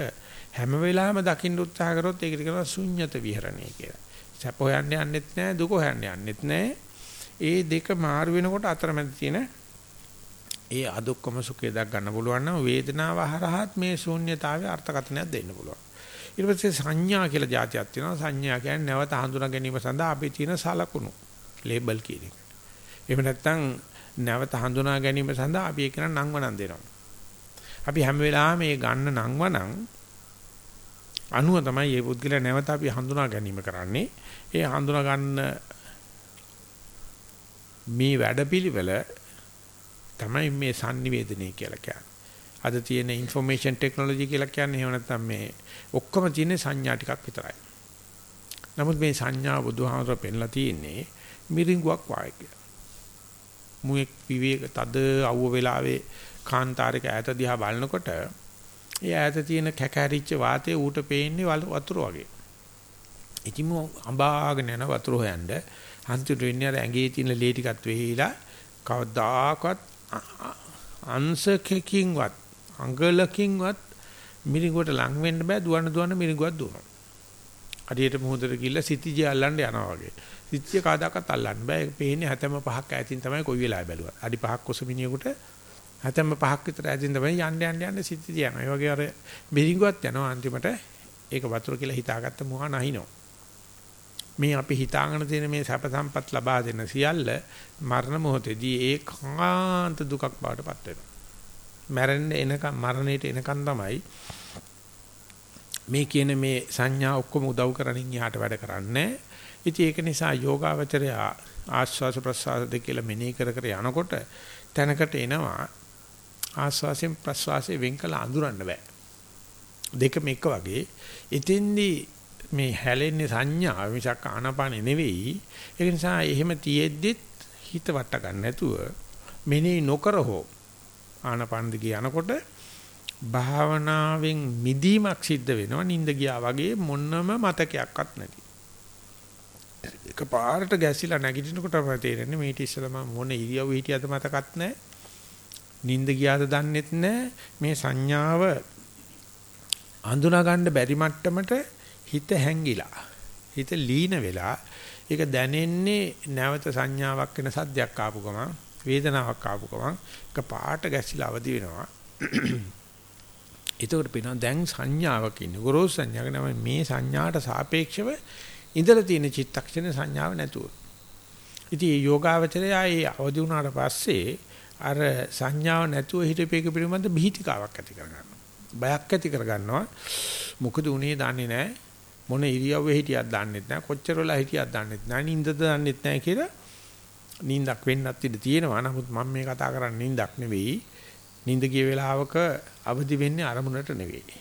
හැම වෙලාවෙම දකින්න උත්සාහ කරොත් ඒකට කියනවා ශුන්්‍යත විහරණය කියලා. සැප හොයන්න යන්නෙත් නැහැ දුක හොයන්න යන්නෙත් නැහැ. ඒ දෙක මාරු වෙනකොට අතරමැද තියෙන ඒ අදුක්කම සුඛය දක් ගන්න පුළුවන් නම් වේදනාව හරහාත් මේ ශූන්‍යතාවයේ අර්ථකථනයක් දෙන්න පුළුවන්. ඊට පස්සේ සංඥා කියලා જાතියක් තියෙනවා. සංඥා කියන්නේ නැවත හඳුනා ගැනීම සඳහා අපි තියෙන සලකුණු ලේබල් කියන එක. එහෙම නැත්නම් නැවත හඳුනා ගැනීම සඳහා අපි ඒක නම් වණන් දෙනවා. අපි හැම වෙලාවෙම මේ ගන්න නම් වණන් අනුව තමයි මේ පුද්ගලයා නැවත අපි හඳුනා ගැනීම කරන්නේ. ඒ හඳුනා ගන්න මේ වැඩපිළිවෙල තමයි මේ sannivedanaya කියලා කියන්නේ. අද තියෙන ইনফরমේෂන් ටෙක්නොලොජි කියලා කියන්නේ එහෙම නැත්නම් මේ ඔක්කොම තියෙන සංඥා ටිකක් විතරයි. නමුත් මේ සංඥා බුදුහාමර පෙන්ලා තියෙන්නේ මිරිඟුවක් වාගේ කියලා. මුෙක් විවේක තද අවුව වෙලාවේ කාන්තාරයක ඈත දිහා බලනකොට ඒ ඈත තියෙන කැකහැරිච්ච වාතය ඌට පේන්නේ වතුර වගේ. ඉතින් අඹාගෙන යන වතුර හොයන්න අන්තිමට වෙන්නේ අර ඇඟේ තියෙන ලේ ටිකත් වෙහිලා කවදාකවත් අංශකකින්වත් අඟලකින්වත් මිරිඟුවට ලං වෙන්න බෑ දුවන දුවන මිරිඟුවක් දුවනවා. හරියට මුහුදට ගිහිල්ලා සිටිජය අල්ලන්න යනවා වගේ. සිටිජය කාදාකත් අල්ලන්න බෑ. ඒක පේන්නේ හැතැම්ම පහක් ඈතින් තමයි කොයි වෙලාවෙ බැලුවා. අඩි පහක් කොස මිනිහෙකුට හැතැම්ම පහක් විතර ඈතින් තමයි යන්න යන්න යන්න සිටිජය යනවා. ඒ වගේ අර මිරිඟුවක් යනවා අන්තිමට ඒක වතුර කියලා හිතාගත්ත මොහා නැහිනවා. මේ අපි හිතාගෙන තියෙන මේ සැප සම්පත් ලබා දෙන සියල්ල මරණ මොහොතේදී ඒකාන්ත දුකක් බවට පත් වෙනවා. මැරෙන්න එනකම් මරණයට එනකම් තමයි මේ කියන මේ සංඥා ඔක්කොම උදව් කරමින් යාට වැඩ කරන්නේ. ඉතින් ඒක නිසා යෝගාවචරය ආස්වාස ප්‍රසආස දෙක කියලා මෙනෙහි කර කර යනකොට තැනකට එනවා ආස්වාසයෙන් ප්‍රසවාසයෙන් වෙන් කළ අඳුරන්න බෑ. දෙකම එක වගේ. එතෙන්දී මේ හැලෙන්නේ සංඥා මිසක් ආනපානෙ නෙවෙයි. ඒ නිසා එහෙම තියෙද්දිත් හිත වට ගන්න නැතුව මෙනෙහි නොකර හෝ ආනපාන දිගේ යනකොට භාවනාවෙන් මිදීමක් සිද්ධ වෙනවා නිින්ද ගියා වගේ මොනම මතකයක්වත් නැති. එක පාරට ගැසිලා නැගිටිනකොට තමයි තේරෙන්නේ මේ ඉතිස්සලම මොන ඉරියව්ව හිටියද මතකත් නැහැ. නිින්ද ගියාද දන්නෙත් නැහැ. මේ සංඥාව අඳුනා ගන්න බැරි මට්ටමට හිත හැංගිලා හිත ලීන වෙලා ඒක දැනෙන්නේ නැවත සංඥාවක් වෙන සද්දයක් ආපු ගමන් වේදනාවක් ආපු ගමන් ඒක පාට ගැසිලා අවදි වෙනවා. ඒතකොට පේනවා දැන් සංඥාවක් ඉන්නේ. ගොරෝසු සංඥාවක් නම මේ සංඥාට සාපේක්ෂව ඉඳලා තියෙන චිත්තක්ෂණ සංඥාව නැතුව. ඉතින් මේ යෝගාවචරය ඒ අවදි වුණාට පස්සේ අර සංඥාව නැතුව හිතපේක පිළිබඳ බීතිකාවක් ඇති කරගන්නවා. බයක් ඇති කරගන්නවා. මොකද උනේ දන්නේ නැහැ. මොන ඉරියව්වේ හිටියත් දන්නෙත් නැහැ. කොච්චර වෙලා හිටියත් දන්නෙත් නැහැ. නිින්දද දන්නෙත් නැහැ කියලා නිින්දක් වෙන්නත් ඉඩ තියෙනවා. නමුත් මම මේ කතා කරන්නේ නිින්දක් නෙවෙයි. නිින්ද ගිය වෙලාවක අවදි වෙන්නේ අරමුණට නෙවෙයි.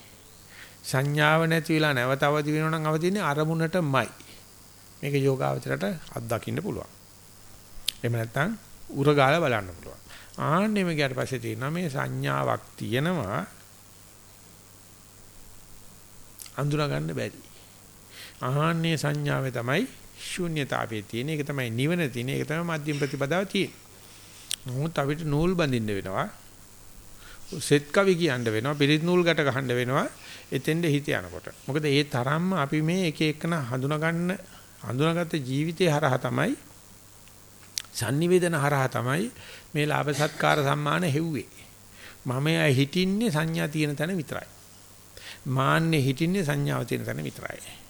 සංඥාව නැති වෙලා නැවත අවදි වෙනවා නම් අවදි වෙන්නේ අරමුණටමයි. මේක යෝගාවචරයට අත්දකින්න පුළුවන්. එහෙම නැත්නම් උරගාලා බලන්න පුළුවන්. ආන්නෙම ගියට පස්සේ තියෙනවා මේ සංඥාවක් තියෙනවා අඳුනා ගන්න බැරි ආහන්නේ සංඥාවේ තමයි ශූන්‍යතාවයේ තියෙන. ඒක තමයි නිවන තියෙන. ඒක තමයි මධ්‍යම ප්‍රතිපදාව තියෙන. නමුත් අපිට නූල් බඳින්න වෙනවා. සෙත් කවි කියන්න වෙනවා. පිරිත් නූල් ගැට ගහන්න වෙනවා. එතෙන්ද හිත යනකොට. මොකද ඒ තරම්ම අපි මේ එක එකන හඳුනා ගන්න හඳුනාගත්ත ජීවිතේ හරහා තමයි sannivedana හරහා තමයි මේ ලාභ සත්කාර සම්මාන හෙව්වේ. මම හිටින්නේ සංඥා තියෙන තැන විතරයි. මාන්නේ හිටින්නේ සංඥාව තියෙන තැන විතරයි.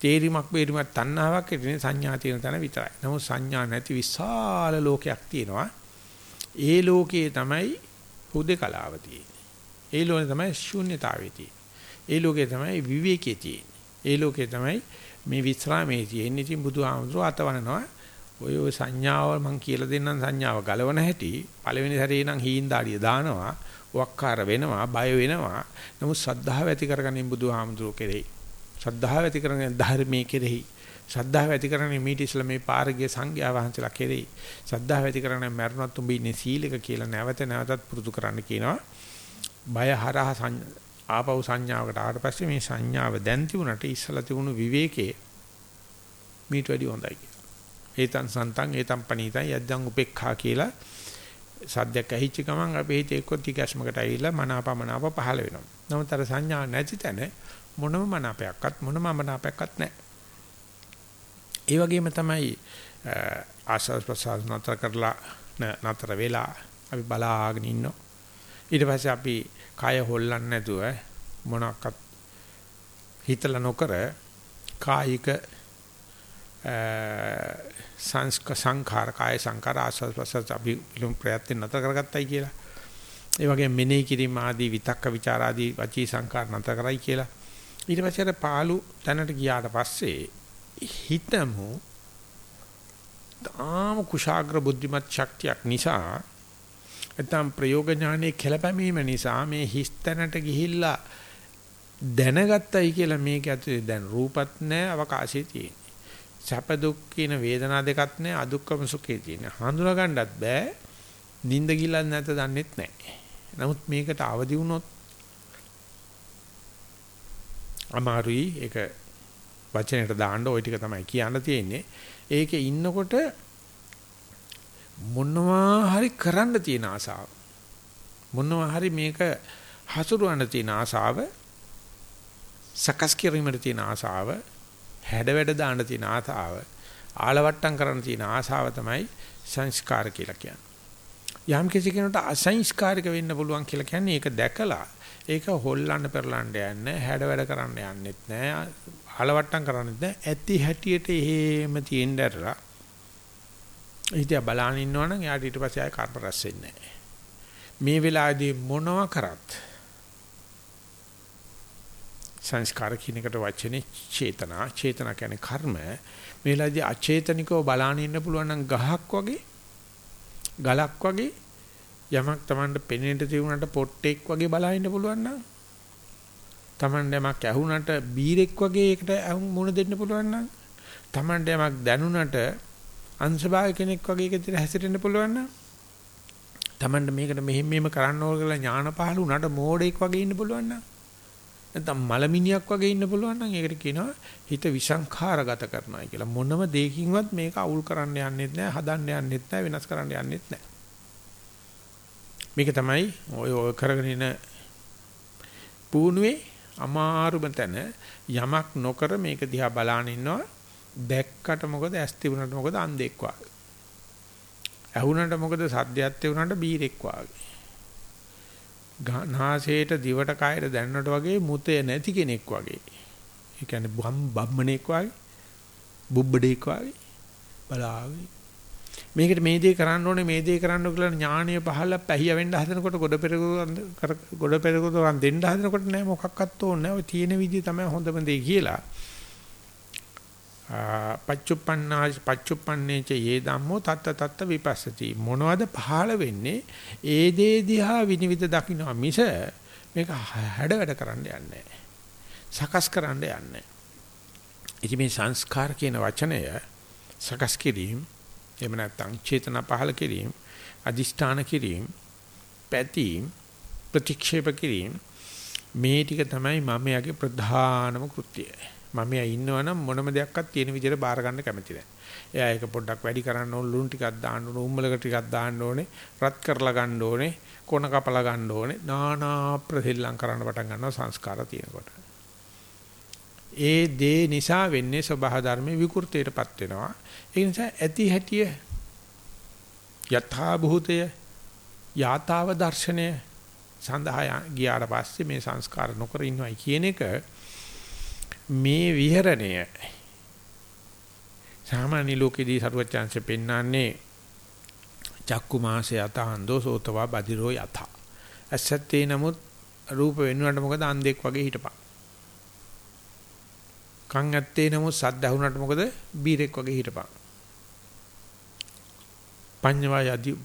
තේරිමක් බේරිමක් තණ්හාවක් හිටින්නේ සංඥා තියෙන තැන විතරයි. නමුත් සංඥා නැති විශාල ලෝකයක් තියෙනවා. ඒ ලෝකයේ තමයි හුදේකලාව තියෙන්නේ. ඒ ලෝකේ තමයි ශූන්‍යතාවය තියෙන්නේ. ඒ ලෝකේ තමයි විවේකයේ තියෙන්නේ. ඒ ලෝකේ තමයි මේ විස්රාමයේ තියෙන්නේ. ඉතින් බුදුහාමුදුරුව අතවනනවා ඔය ඔය සංඥාව මං කියලා දෙන්නම් සංඥාව ගලවන හැටි පළවෙනි සැරේ නම් හීන් දාඩිය දානවා වක්කාර වෙනවා බය වෙනවා නමුත් සද්ධාව ඇති කරගන්නේ බුදුහාමුදුරුව කෙරෙහි සද්ධාව ඇති කරගන්නේ ධර්මයේ කෙරෙහි. සද්ධාව ඇති කරගන්නේ මීට ඉස්ලා මේ පාරගිය සංඝයා වහන්සේලා කෙරෙහි. සද්ධාව ඇති කරගන්නේ මරණත් උඹ ඉන්නේ සීලක කියලා නැවත නැවතත් පුරුදු කරන්න කියනවා. බය හරහා ආපහු සංඥාවකට ආවට පස්සේ මේ සංඥාව දැන් තිබුණට ඉස්සලා තිබුණු විවේකයේ මීට වැඩි හොඳයි ඒතන් සන්තන් ඒතන් පණීතන් යද්දන් උපේක්ඛා කියලා සද්දයක් ඇහිච්ච ගමන් අපේ හිතේ එක්ක තිකැස්මකට ඇවිල්ලා මනාපමනාප පහළ වෙනවා. නමුත් අර සංඥා නැති තැන මොනම මනාපයක්වත් මොනම මනාපයක්වත් නැහැ. ඒ වගේම තමයි ආශාස් ප්‍රසාර නතර කරලා නතර වෙලා අපි බලාගෙන ඉන්නවා. ඊට පස්සේ අපි කය හොල්ලන්නේ නැතුව මොනක්වත් හිතලා නොකර කායික සංස්ක සංඛාර කාය සංඛාර ආස්වාද ප්‍රසස් අපි පිළුම් ප්‍රයත්න නැතර කරගත්තයි කියලා. ඒ වගේ මෙනෙහි කිරීම ආදී විතක්ක ਵਿਚාර ආදී වචී සංඛාර නැතර කරයි කියලා. ඊට පස්සේ අර පාළු තැනට ගියාට පස්සේ හිතමු තාම කුශාග්‍ර බුද්ධිමත් ශක්තියක් නිසා නැත්නම් ප්‍රයෝග ඥානයේ කෙලපැමීම නිසා මේ හිස් තැනට ගිහිල්ලා දැනගත්තයි කියලා මේක ඇතුලේ දැන් රූපත් නැහැ අවකාශයේ තියෙන්නේ. සැප දුක් කියන වේදනා දෙකක් නැහැ අදුක්කම සුඛේ තියෙන. හඳුනා ගන්නත් බෑ. නිින්ද ගිලන් නැත දන්නෙත් නැහැ. නමුත් මේකට අවදි වුණොත් අමාරුයි ඒක වචනයට දාන්න ওই ටික තමයි කියන්න තියෙන්නේ. ඒකේ ඉන්නකොට මොනවා හරි කරන්න තියෙන ආසාව. මොනවා හරි මේක හසුරවන්න තියෙන ආසාව සකස් කිරීමට තියෙන ආසාව හැඩ වැඩ දාන්න තියෙන ආසාව ආලවට්ටම් කරන්න තියෙන ආසාව තමයි සංස්කාර කියලා කියන්නේ. යම් කිසි කෙනෙකුට අසංස්කාරික වෙන්න පුළුවන් කියලා කියන්නේ ඒක දැකලා ඒක හොල්ලන්න පෙරලන්න යන්නේ හැඩ වැඩ කරන්න යන්නෙත් නෑ ආලවට්ටම් කරන්නෙත් නෑ ඇති හැටියට එහෙම තියෙන්න ඇරලා ඉතින් බලන්න ඉන්නවනම් යාට ඊට පස්සේ ආය කර්ම රැස් වෙන්නේ නෑ. මේ වෙලාවේදී මොනවා කරත් සංස්කාර කියන එකට වචනේ චේතනා චේතනා කියන්නේ කර්ම මේලාදී අචේතනිකව බලාන ඉන්න පුළුවන් නම් ගහක් වගේ ගලක් වගේ යමක් Tamanට පෙනෙන්න තියුණාට පොට්ටෙක් වගේ බලා ඉන්න පුළුවන් නම් Tamanට යමක් ඇහුණාට බීරෙක් වගේ ඒකට මුණ දෙන්න පුළුවන් නම් Tamanට යමක් දැනුණාට අංශභාග කෙනෙක් වගේ එකතර හැසිරෙන්න පුළුවන් නම් Tamanට මේකට මෙහෙම මෙහෙම කරන්න ඕන කියලා ඥාන පහළ වුණාට මෝඩෙක් වගේ ඉන්න පුළුවන් නම් නැත්නම් මලමිනියක් වගේ ඉන්න පුළුවන් නම් ඒකට කියනවා හිත විසංඛාරගත කරනවා කියලා. මොනම දෙයකින්වත් මේක අවුල් කරන්න යන්නෙත් නැහැ, හදන්න යන්නෙත් නැහැ, වෙනස් කරන්න යන්නෙත් නැහැ. මේක තමයි ඔය ඔය කරගෙන ඉන පුණුවේ අමාරුම තැන යමක් නොකර මේක දිහා බලාන ඉන්නවා. දැක්කට මොකද ඇස් තිබුණට මොකද අන්ධෙක් වාගේ. ඇහුණට මොකද සද්දයක් තිබුණට බීරෙක් වාගේ. නාසයට දිවට කයට දැනනට වගේ මුතේ නැති කෙනෙක් වගේ. ඒ කියන්නේ බම්මණෙක් වගේ, බුබ්බඩෙක් වගේ බලාවි. මේකට මේ දේ කරන්න ඕනේ මේ දේ කරන්න කියලා ඥානීය පහළ පැහිය වෙන්න හදනකොට ගොඩ පෙරකුරන් ගොඩ පෙරකුරන් දෙන්න හදනකොට නෑ මොකක්වත් ඕනේ නෑ ඔය තියෙන විදිය තමයි හොඳම දේ කියලා. පච්චුප්පන්නා පච්චුප්පන්නේච යේ ධම්මෝ තත්ත තත්ත විපස්සති. මොනවද පහළ වෙන්නේ? ඒ දේ දිහා විනිවිද දකින්න මිස මේක හැඩ වැඩ කරන්න යන්නේ සකස් කරන්න යන්නේ ඉතින් මේ සංස්කාර කියන වචනය සකස් කිරීම එහෙම නැත්නම් චේතනා පහළ කිරීම අදිෂ්ඨාන කිරීම පැතීම් ප්‍රතික්ෂේප කිරීම මේ ටික තමයි මම යගේ ප්‍රධානම කෘත්‍යය. මම එයා ඉන්නවනම් මොනම දෙයක්වත් තියෙන විදිහට බාර ගන්න කැමති නැහැ. එයා ඒක පොඩ්ඩක් වැඩි කරන්න ඕන ලුණු ටිකක් දාන්න ඕන උම්මලක ටිකක් දාන්න ඕනේ රත් කරලා ගන්න ඕනේ කොන කපලා ගන්න ඕනේ නානා ප්‍රතිල්ලං කරන්න පටන් ගන්නවා සංස්කාර තියෙනකොට. ඒ දේ නිසා වෙන්නේ සබහා ධර්මයේ විකෘතයටපත් වෙනවා. ඒ නිසා ඇති හැටිය යථා භූතය යථාව දර්ශනය සඳහා ගියාට පස්සේ මේ සංස්කාර නොකර ඉන්නවයි කියන එක මේ විහරණය සාමාන්‍ය ලෝකෙදී සරුවචාන්සේ පෙන්වන්නේ චක්කු මාසේ යතහන්දෝ සෝතවා බදිරෝ යත. ඇසත්තේ නමුත් රූප වෙනුවට මොකද අන්ධෙක් වගේ හිටපන්. කන් ඇත්තේ නමුත් සද්ද ඇහුනට මොකද බීරෙක් වගේ හිටපන්. පඤ්ඤවා යදි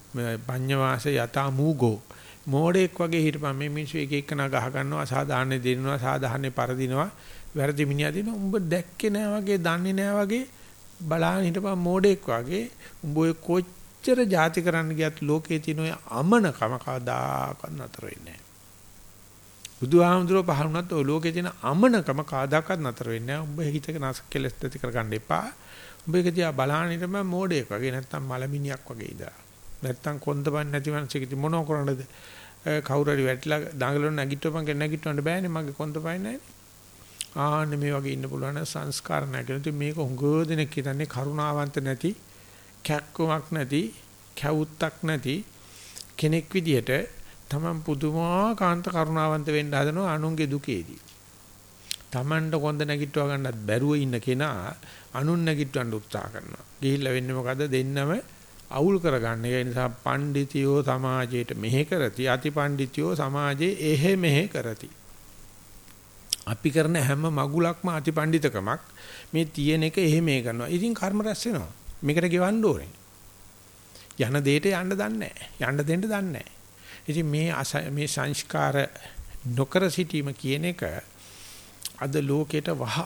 පඤ්ඤවාසේ යතා මූගෝ මෝඩෙක් වගේ හිටපන් මේ මිනිස්සු එක එකනා ගහ ගන්නවා සාධාරණ දෙනවා සාධාරණ පරදිනවා වැරදි මිනිහා දිනවා උඹ දැක්කේ නෑ වගේ දන්නේ නෑ වගේ බලාගෙන හිටපන් මෝඩෙක් වගේ. උඹ ඔය කොච්චර ಜಾති කරන්න ගියත් ලෝකේ තියෙන ඔය අමනකම කවදාකවත් නතර වෙන්නේ නෑ. බුදුහාමුදුරුවෝ පහළුණත් ඔය ලෝකේ තියෙන අමනකම කවදාකවත් නතර වෙන්නේ නෑ. උඹ හිතක නැස් කෙලස් ඇති කරගන්න එපා. උඹ ඒක දිහා බලාගෙන හිටපන් මෝඩෙක් වගේ නැත්තම් මලමිනියක් වගේ ඉඳලා. නැත්තම් කොන්දපන් නැති මනසෙක මොනව කරන්නද? කවුරු හරි වැටිලා දඟලන නැගිටවපන් කියන නැගිටවන්න බෑනේ. මගේ කොන්දපයින් නැහැ ආන්න මේ වගේ ඉන්න පුළුවන් සංස්කාර නැගෙනතු මේක හුඟ දෙනෙක් හිතන්නේ කරුණාවන්ත නැති කැක්කමක් නැති කැවුත්තක් නැති කෙනෙක් විදිහට තමන් පුදුමාකාන්ත කරුණාවන්ත වෙන්න හදනවා අනුන්ගේ දුකේදී. තමන්ට කොන්ද නැගිටව ගන්නත් බැරුව ඉන්න කෙනා අනුන් නැගිටවන්න උත්සාහ කරනවා. ගිහිල්ලා වෙන්නේ මොකද දෙන්නම අවුල් කරගන්න. ඒ නිසා පඬිතියෝ සමාජයට මෙහෙ කරති, අතිපඬිතියෝ සමාජයේ එහෙ මෙහෙ කරති. අපි කරන හැම මගුලක්ම අතිපඬිතකමක් මේ තියෙන එක එහෙ මෙහෙ කරනවා. ඉතින් කර්ම රැස් වෙනවා. මේකට ගෙවන්න ඕනේ. යන දෙයට යන්න දන්නේ නැහැ. යන්න දෙන්න දන්නේ නැහැ. ඉතින් මේ මේ සංස්කාර නොකර සිටීම කියන එක අද ලෝකෙට වහ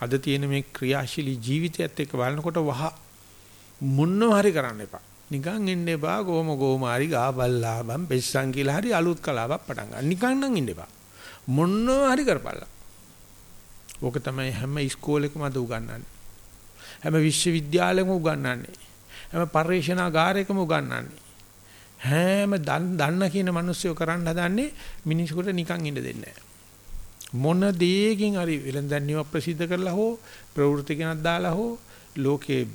අද තියෙන මේ ක්‍රියාශීලී ජීවිතයත් එක්ක බලනකොට වහ මොන්නව හරි කරන්න එපා. නිකන් ඉන්න එපා කොහොම කොහොමාරි ගාපල්ලා බම් පෙස්සන් කියලා හරි අලුත් කලාවක් පටන් ගන්න. නිකන් නම් ඉන්න එපා. මොන්නව හරි කරපල්ලා. ඕක තමයි හැම ඉස්කෝලේකම අද උගන්වන්නේ. හැම විශ්වවිද්‍යාලෙකම උගන්වන්නේ. හැම පරිශනාගාරයකම උගන්වන්නේ. හැම දන්න කියන මිනිස්සු කරන්න හදන්නේ මිනිසුන්ට නිකන් ඉන්න දෙන්නේ මොන දෙයකින් හරි වෙලඳන්නිව ප්‍රසිද්ධ කරලා හෝ ප්‍රවෘත්ති කෙනක් දාලා හෝ ලෝකේ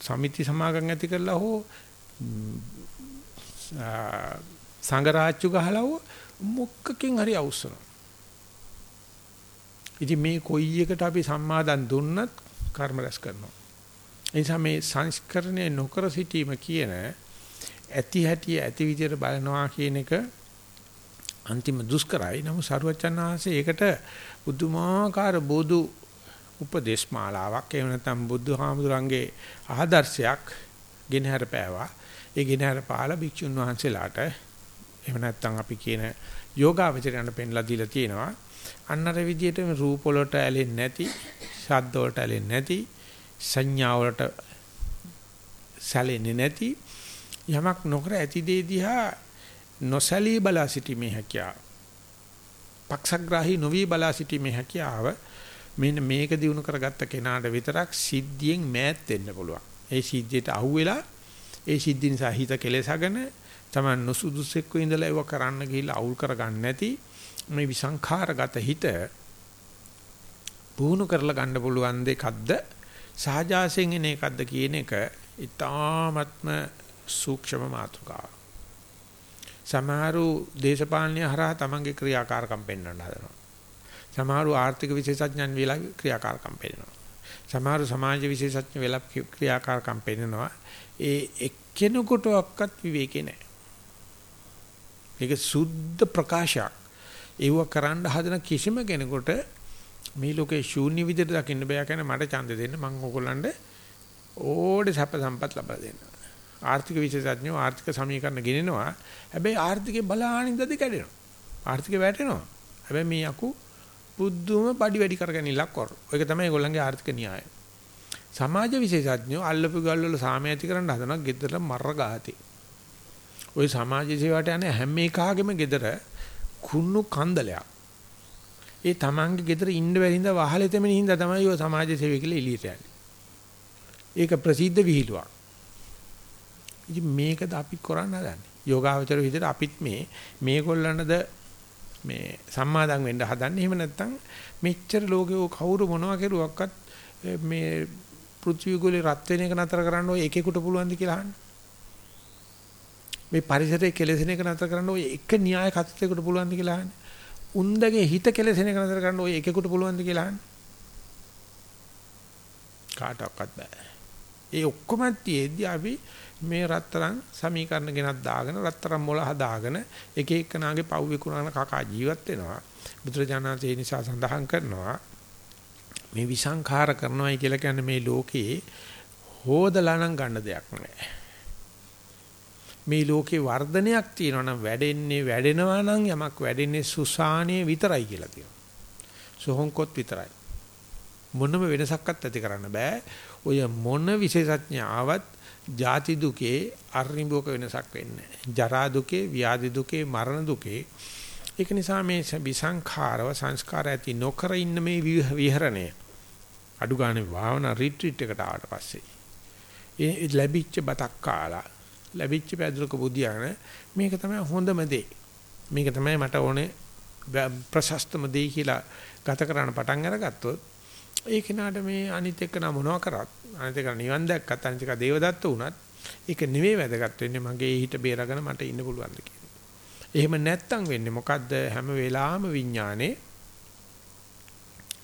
සමිති සමාගම් ඇති කරලා හෝ සංගරාච්චු ගහලා හෝ මොකකින් හරි අවශ්‍යනවා. ඉතින් මේ කොයි එකට අපි සම්මාදන් දුන්නත් කර්ම රැස් කරනවා. ඒ නිසා මේ සංස්කරණය නොකර සිටීම කියන ඇති හැටි ඇති විදියට බලනවා කියන එක අන්තිම දුෂ්කරයි. නමුත් සරුවචන් වහන්සේ ඒකට බුදුමාකාර බෝධු උපදේශ මාලාවක් එහෙම නැත්නම් බුදුහාමුදුරන්ගේ ආදර්ශයක් ගෙනහැර පෑවා. ඒ ගෙනහැර පාලා භික්ෂුන් වහන්සේලාට එහෙම නැත්නම් අපි කියන යෝගාවචරයන්ට පෙන්ලා දීලා තියෙනවා. අන්නර විදියට රූප වලට ඇලෙන්නේ නැති, ශබ්ද වලට ඇලෙන්නේ නැති, සංඥා වලට සැලෙන්නේ නැති යමක් නොකර ඇති දේ දිහා නොසලී බලා සිටීමේ හැකියාව. පක්ෂග්‍රාහී නොවි බලා සිටීමේ හැකියාව මෙන්න මේක දිනු කරගත්ත කෙනාට විතරක් සිද්ධියෙන් මෑත් වෙන්න පුළුවන්. ඒ සිද්ධියට අහුවෙලා ඒ සිද්ධි නිසා හිත කෙලසගෙන තමයි නොසුදුසෙක්ව ඉඳලා ඒව කරන්න ගිහිල්ලා අවුල් කරගන්න නැති මේ විසංඛාරගත හිත පුහුණු කරලා ගන්න පුළුවන් දෙකක්ද සහජාසයෙන් එන එකක්ද කියන එක ඊ타ත්ම සූක්ෂම මාතෘකාවක්. සමහරු දේශපාලනය හරහා තමන්ගේ ක්‍රියාකාරකම් පෙන්වන්න හදනවා. සමහරු ආර්ථික විශේෂඥයන් වෙලා ක්‍රියාකාරකම් පෙන්නනවා. සමහරු සමාජ විශේෂඥ වෙලා ක්‍රියාකාරකම් පෙන්නනවා. ඒ එක්කෙනෙකුටවත් විවේකේ නැහැ. ඒක සුද්ධ ප්‍රකාශයක්. ඒව කරන්න හදන කිසිම කෙනෙකුට මේ ලෝකේ ශූන්‍ය විදිහට දකින්න බෑ කියන්නේ මට ඡන්ද දෙන්න මම ඕගොල්ලන්ට ඕඩේ සැප සම්පත් ලබා දෙන්න. ආර්ථික විශේෂඥයෝ ආර්ථික සමීකරණ ගෙනෙනවා. හැබැයි ආර්ථිකේ බලානින්දද කැඩෙනවා. ආර්ථිකේ වැටෙනවා. හැබැයි මේ අකු බුද්ධුම පඩි වැඩි කරගෙන ඉලක් කර. ඒක තමයි ඒගොල්ලන්ගේ ආර්ථික න්‍යාය. සමාජ විශේෂඥයෝ අල්ලපු ගල් වල සාමය ඇති කරන්න හදනවා ගෙදර මර ගාති. ওই සමාජ සේවයට යන හැම එකාගෙම ගෙදර කුණු කන්දලයක්. ඒ තමන්ගේ ගෙදර ඉන්න බැරි හින්දා වහලෙ තෙමෙන හින්දා තමයි ඔය සමාජ සේවය කියලා එළියට යන්නේ. ඒක ප්‍රසිද්ධ විහිළුවක්. ඉතින් මේකද අපි කරන්න හදන්නේ. යෝගාවචර විදිහට අපිත් මේ මේගොල්ලන්ද මේ සම්මාදම් වෙන්න හදන්නේ. එහෙම නැත්නම් මෙච්චර ලෝකේ කවුරු මොනවා කෙරුවක්වත් මේ පෘථිවි ගෝලේ රත් වෙන එක නතර කරන්න ඔය එකෙකුට පුළුවන්ද කියලා අහන්න. මේ පරිසරයේ කෙලෙසෙන එක නතර කරන්න ඔය එක න්‍යාය කතයකට පුළුවන්ද කියලා අහන්නේ. උන්දගේ හිත කෙලෙසෙන එක නතර කරන්න ඔය එකෙකුට පුළුවන්ද කියලා අහන්නේ. කාටවත් බෑ. ඒ ඔක්කොම තියේදී අපි මේ රත්තරන් සමීකරණ ගෙනත් දාගෙන රත්තරන් මොළ හදාගෙන එක එකනාගේ පව් විකුණන කකා ජීවත් වෙනවා. බුදුරජාණන් නිසා සඳහන් කරනවා මේ විසංඛාර කරනවායි කියලා කියන්නේ මේ ලෝකේ හොදලා නම් ගන්න දෙයක් නෑ. මේ ලෝකේ වර්ධනයක් තියෙනවා නම් වැඩෙන්නේ වැඩෙනවා නම් යමක් වැඩෙන්නේ සුසානේ විතරයි කියලා කියනවා. සෝහොන්කොත් විතරයි. මොනම වෙනසක්වත් ඇති කරන්න බෑ. ඔය මොන විශේෂඥ ආවත් ජාති දුකේ අරිඹුවක වෙනසක් වෙන්නේ නැහැ. ජරා දුකේ, ව්‍යාධි දුකේ, මරණ දුකේ ඒක නිසා මේ විසංඛාරව සංස්කාර ඇති නොකර ඉන්න මේ විහරණය අඩු ගානේ භාවනා රිට්‍රීට් එකට ආවට පස්සේ ඒ ලැබිච්ච බතක් කාලා ලැබිච්ච පැදුරක බුදියාන මේක තමයි හොඳම දේ. මේක තමයි මට ඕනේ ප්‍රශස්තම දේ කියලා ගත කරන්න පටන් අරගත්තොත් ඒ කෙනාට මේ අනිත් එක්ක නම් මොනවා කරත් අනිත් එක නිවන් දැක්කත් අනිත් එක දේවදත්ත වුණත් ඒක නෙවෙයි වැදගත් වෙන්නේ මගේ හිත බේරගෙන මට ඉන්න පුළුවන් ද එහෙම නැත්තම් වෙන්නේ මොකද්ද? හැම වෙලාවෙම විඥානේ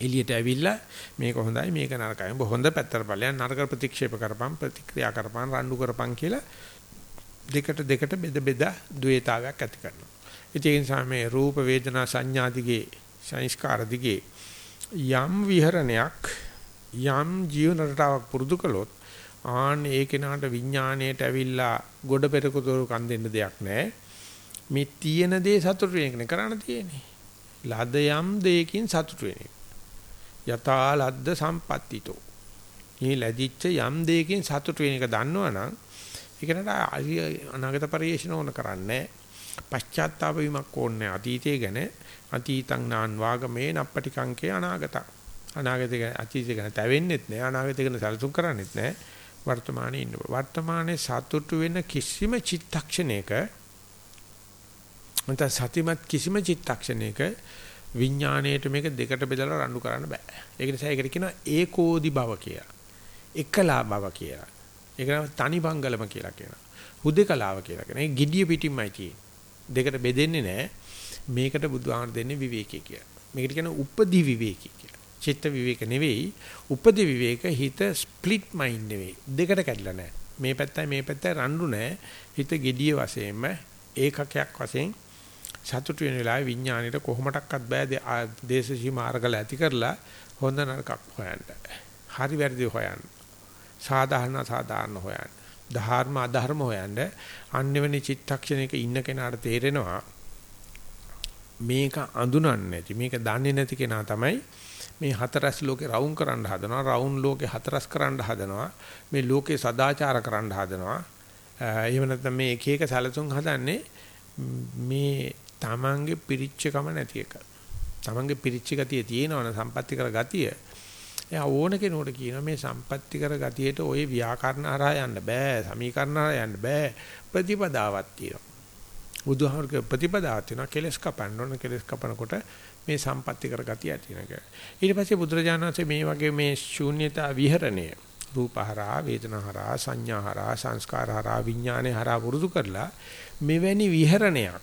එළියට ඇවිල්ලා මේක හොඳයි මේක නරකයි. ඔබ හොඳ පැත්තට බලයන් නරක ප්‍රතික්ෂේප කරපම් ප්‍රතික්‍රියා කරපම් රණ්ඩු කරපම් කියලා දෙකට දෙකට බෙද බෙද ද්වේතාවයක් ඇති කරනවා. ඒ නිසා මේ රූප වේදනා සංඥා දිගේ සංස්කාර දිගේ යම් විහරණයක් යම් ජීවන රටාවක් පුරුදු කළොත් ආන් ඒ කෙනාට විඥාණයට ඇවිල්ලා ගොඩ පෙරකුතරු කන් දෙන්න දෙයක් නැහැ. මේ තියෙන දේ සතුටු වෙන එක කරන්න තියෙන්නේ. ලද යම් දෙයකින් සතුටු වෙන එක. යතා ලද්ද සම්පත්තිතෝ. මේ ලැබිච්ච යම් දෙයකින් සතුටු වෙන එක දන්නවනම් ඒකට අනාගත පරිේශන ඕන කරන්නේ පශ්චාත්තාප වීමක් ඕනේ අතීතය ගැන අතීතං නාන් වාගමේ නප්පටිකංකේ අනාගත අනාගතය ගැන අතීතය ගැන තැවෙන්නෙත් නෑ අනාගතය ගැන සැලසුම් කරන්නෙත් නෑ වර්තමානයේ ඉන්න වර්තමානයේ සතුටු වෙන කිසිම චිත්තක්ෂණයක මත සතිමත් කිසිම චිත්තක්ෂණයක විඥාණයට මේක දෙකට බෙදලා රණ්ඩු කරන්න බෑ. ඒක නිසා ඒකට කියනවා ඒකෝදි භව කියලා. එකලා භව කියලා. ඒක නම තනි බංගලම කියලා කියනවා. හුදේකලාව කියලා කියනවා. ඒ gediya පිටින්මයි තියෙන්නේ. දෙකට බෙදෙන්නේ නැහැ. මේකට බුදුහාමර දෙන්නේ විවේකී කියලා. මේකට කියන උපදි විවේකී කියලා. චිත්ත විවේක නෙවෙයි, උපදි විවේක හිත ස්ප්ලිට් මයින්ඩ් නෙවෙයි. දෙකට කැඩලා නැහැ. මේ පැත්තයි මේ පැත්තයි රණ්ඩු නැහැ. හිත gediya වශයෙන්ම ඒකකයක් වශයෙන් සතුට වෙන වෙලාවේ විඥාණයට කොහොමඩක්වත් බෑ දේශසී මාර්ගල ඇති කරලා හොඳ නරකක් හොයන්න. හරි වැරදි හොයන්න. සාධාරණ සාධාරණ හොයන්න. ධර්ම අධර්ම හොයන්න. අන්‍යවනි චිත්තක්ෂණයක ඉන්න කෙනාට තේරෙනවා මේක අඳුනන්නේ නැති මේක දන්නේ නැති කෙනා තමයි මේ හතරස් ලෝකේ රවුම් කරන්න හදනවා රවුම් ලෝකේ හතරස් කරන්න හදනවා මේ ලෝකේ සදාචාර කරන්න හදනවා එහෙම නැත්නම් මේ එක එක සැලසුම් හදන්නේ මේ තමන්ගේ පිරිච්චකම නැති එක. තමන්ගේ පිරිච්ච ගතිය තියෙනවනේ සම්පත්‍ති කර ගතිය. එයා ඕන කෙනෙකුට කියනවා මේ සම්පත්‍ති කර ගතියට ওই ව්‍යාකරණ හරහා යන්න බෑ, සමීකරණ හරහා යන්න බෑ. ප්‍රතිපදාවක් තියෙනවා. බුදුහාමරගේ ප්‍රතිපදාවක් තියෙනවා. කෙලස් කපන්න ඕන කෙලස් කපනකොට මේ සම්පත්‍ති කර ගතිය ඇති වෙනක. ඊට පස්සේ බුදුරජාණන් වහන්සේ මේ වගේ මේ ශූන්‍යතා විහරණය රූපහරා වේදනාහරා සංඥාහරා සංස්කාරහරා විඥානහරා වරුදු කරලා මෙවැනි විහරණයක්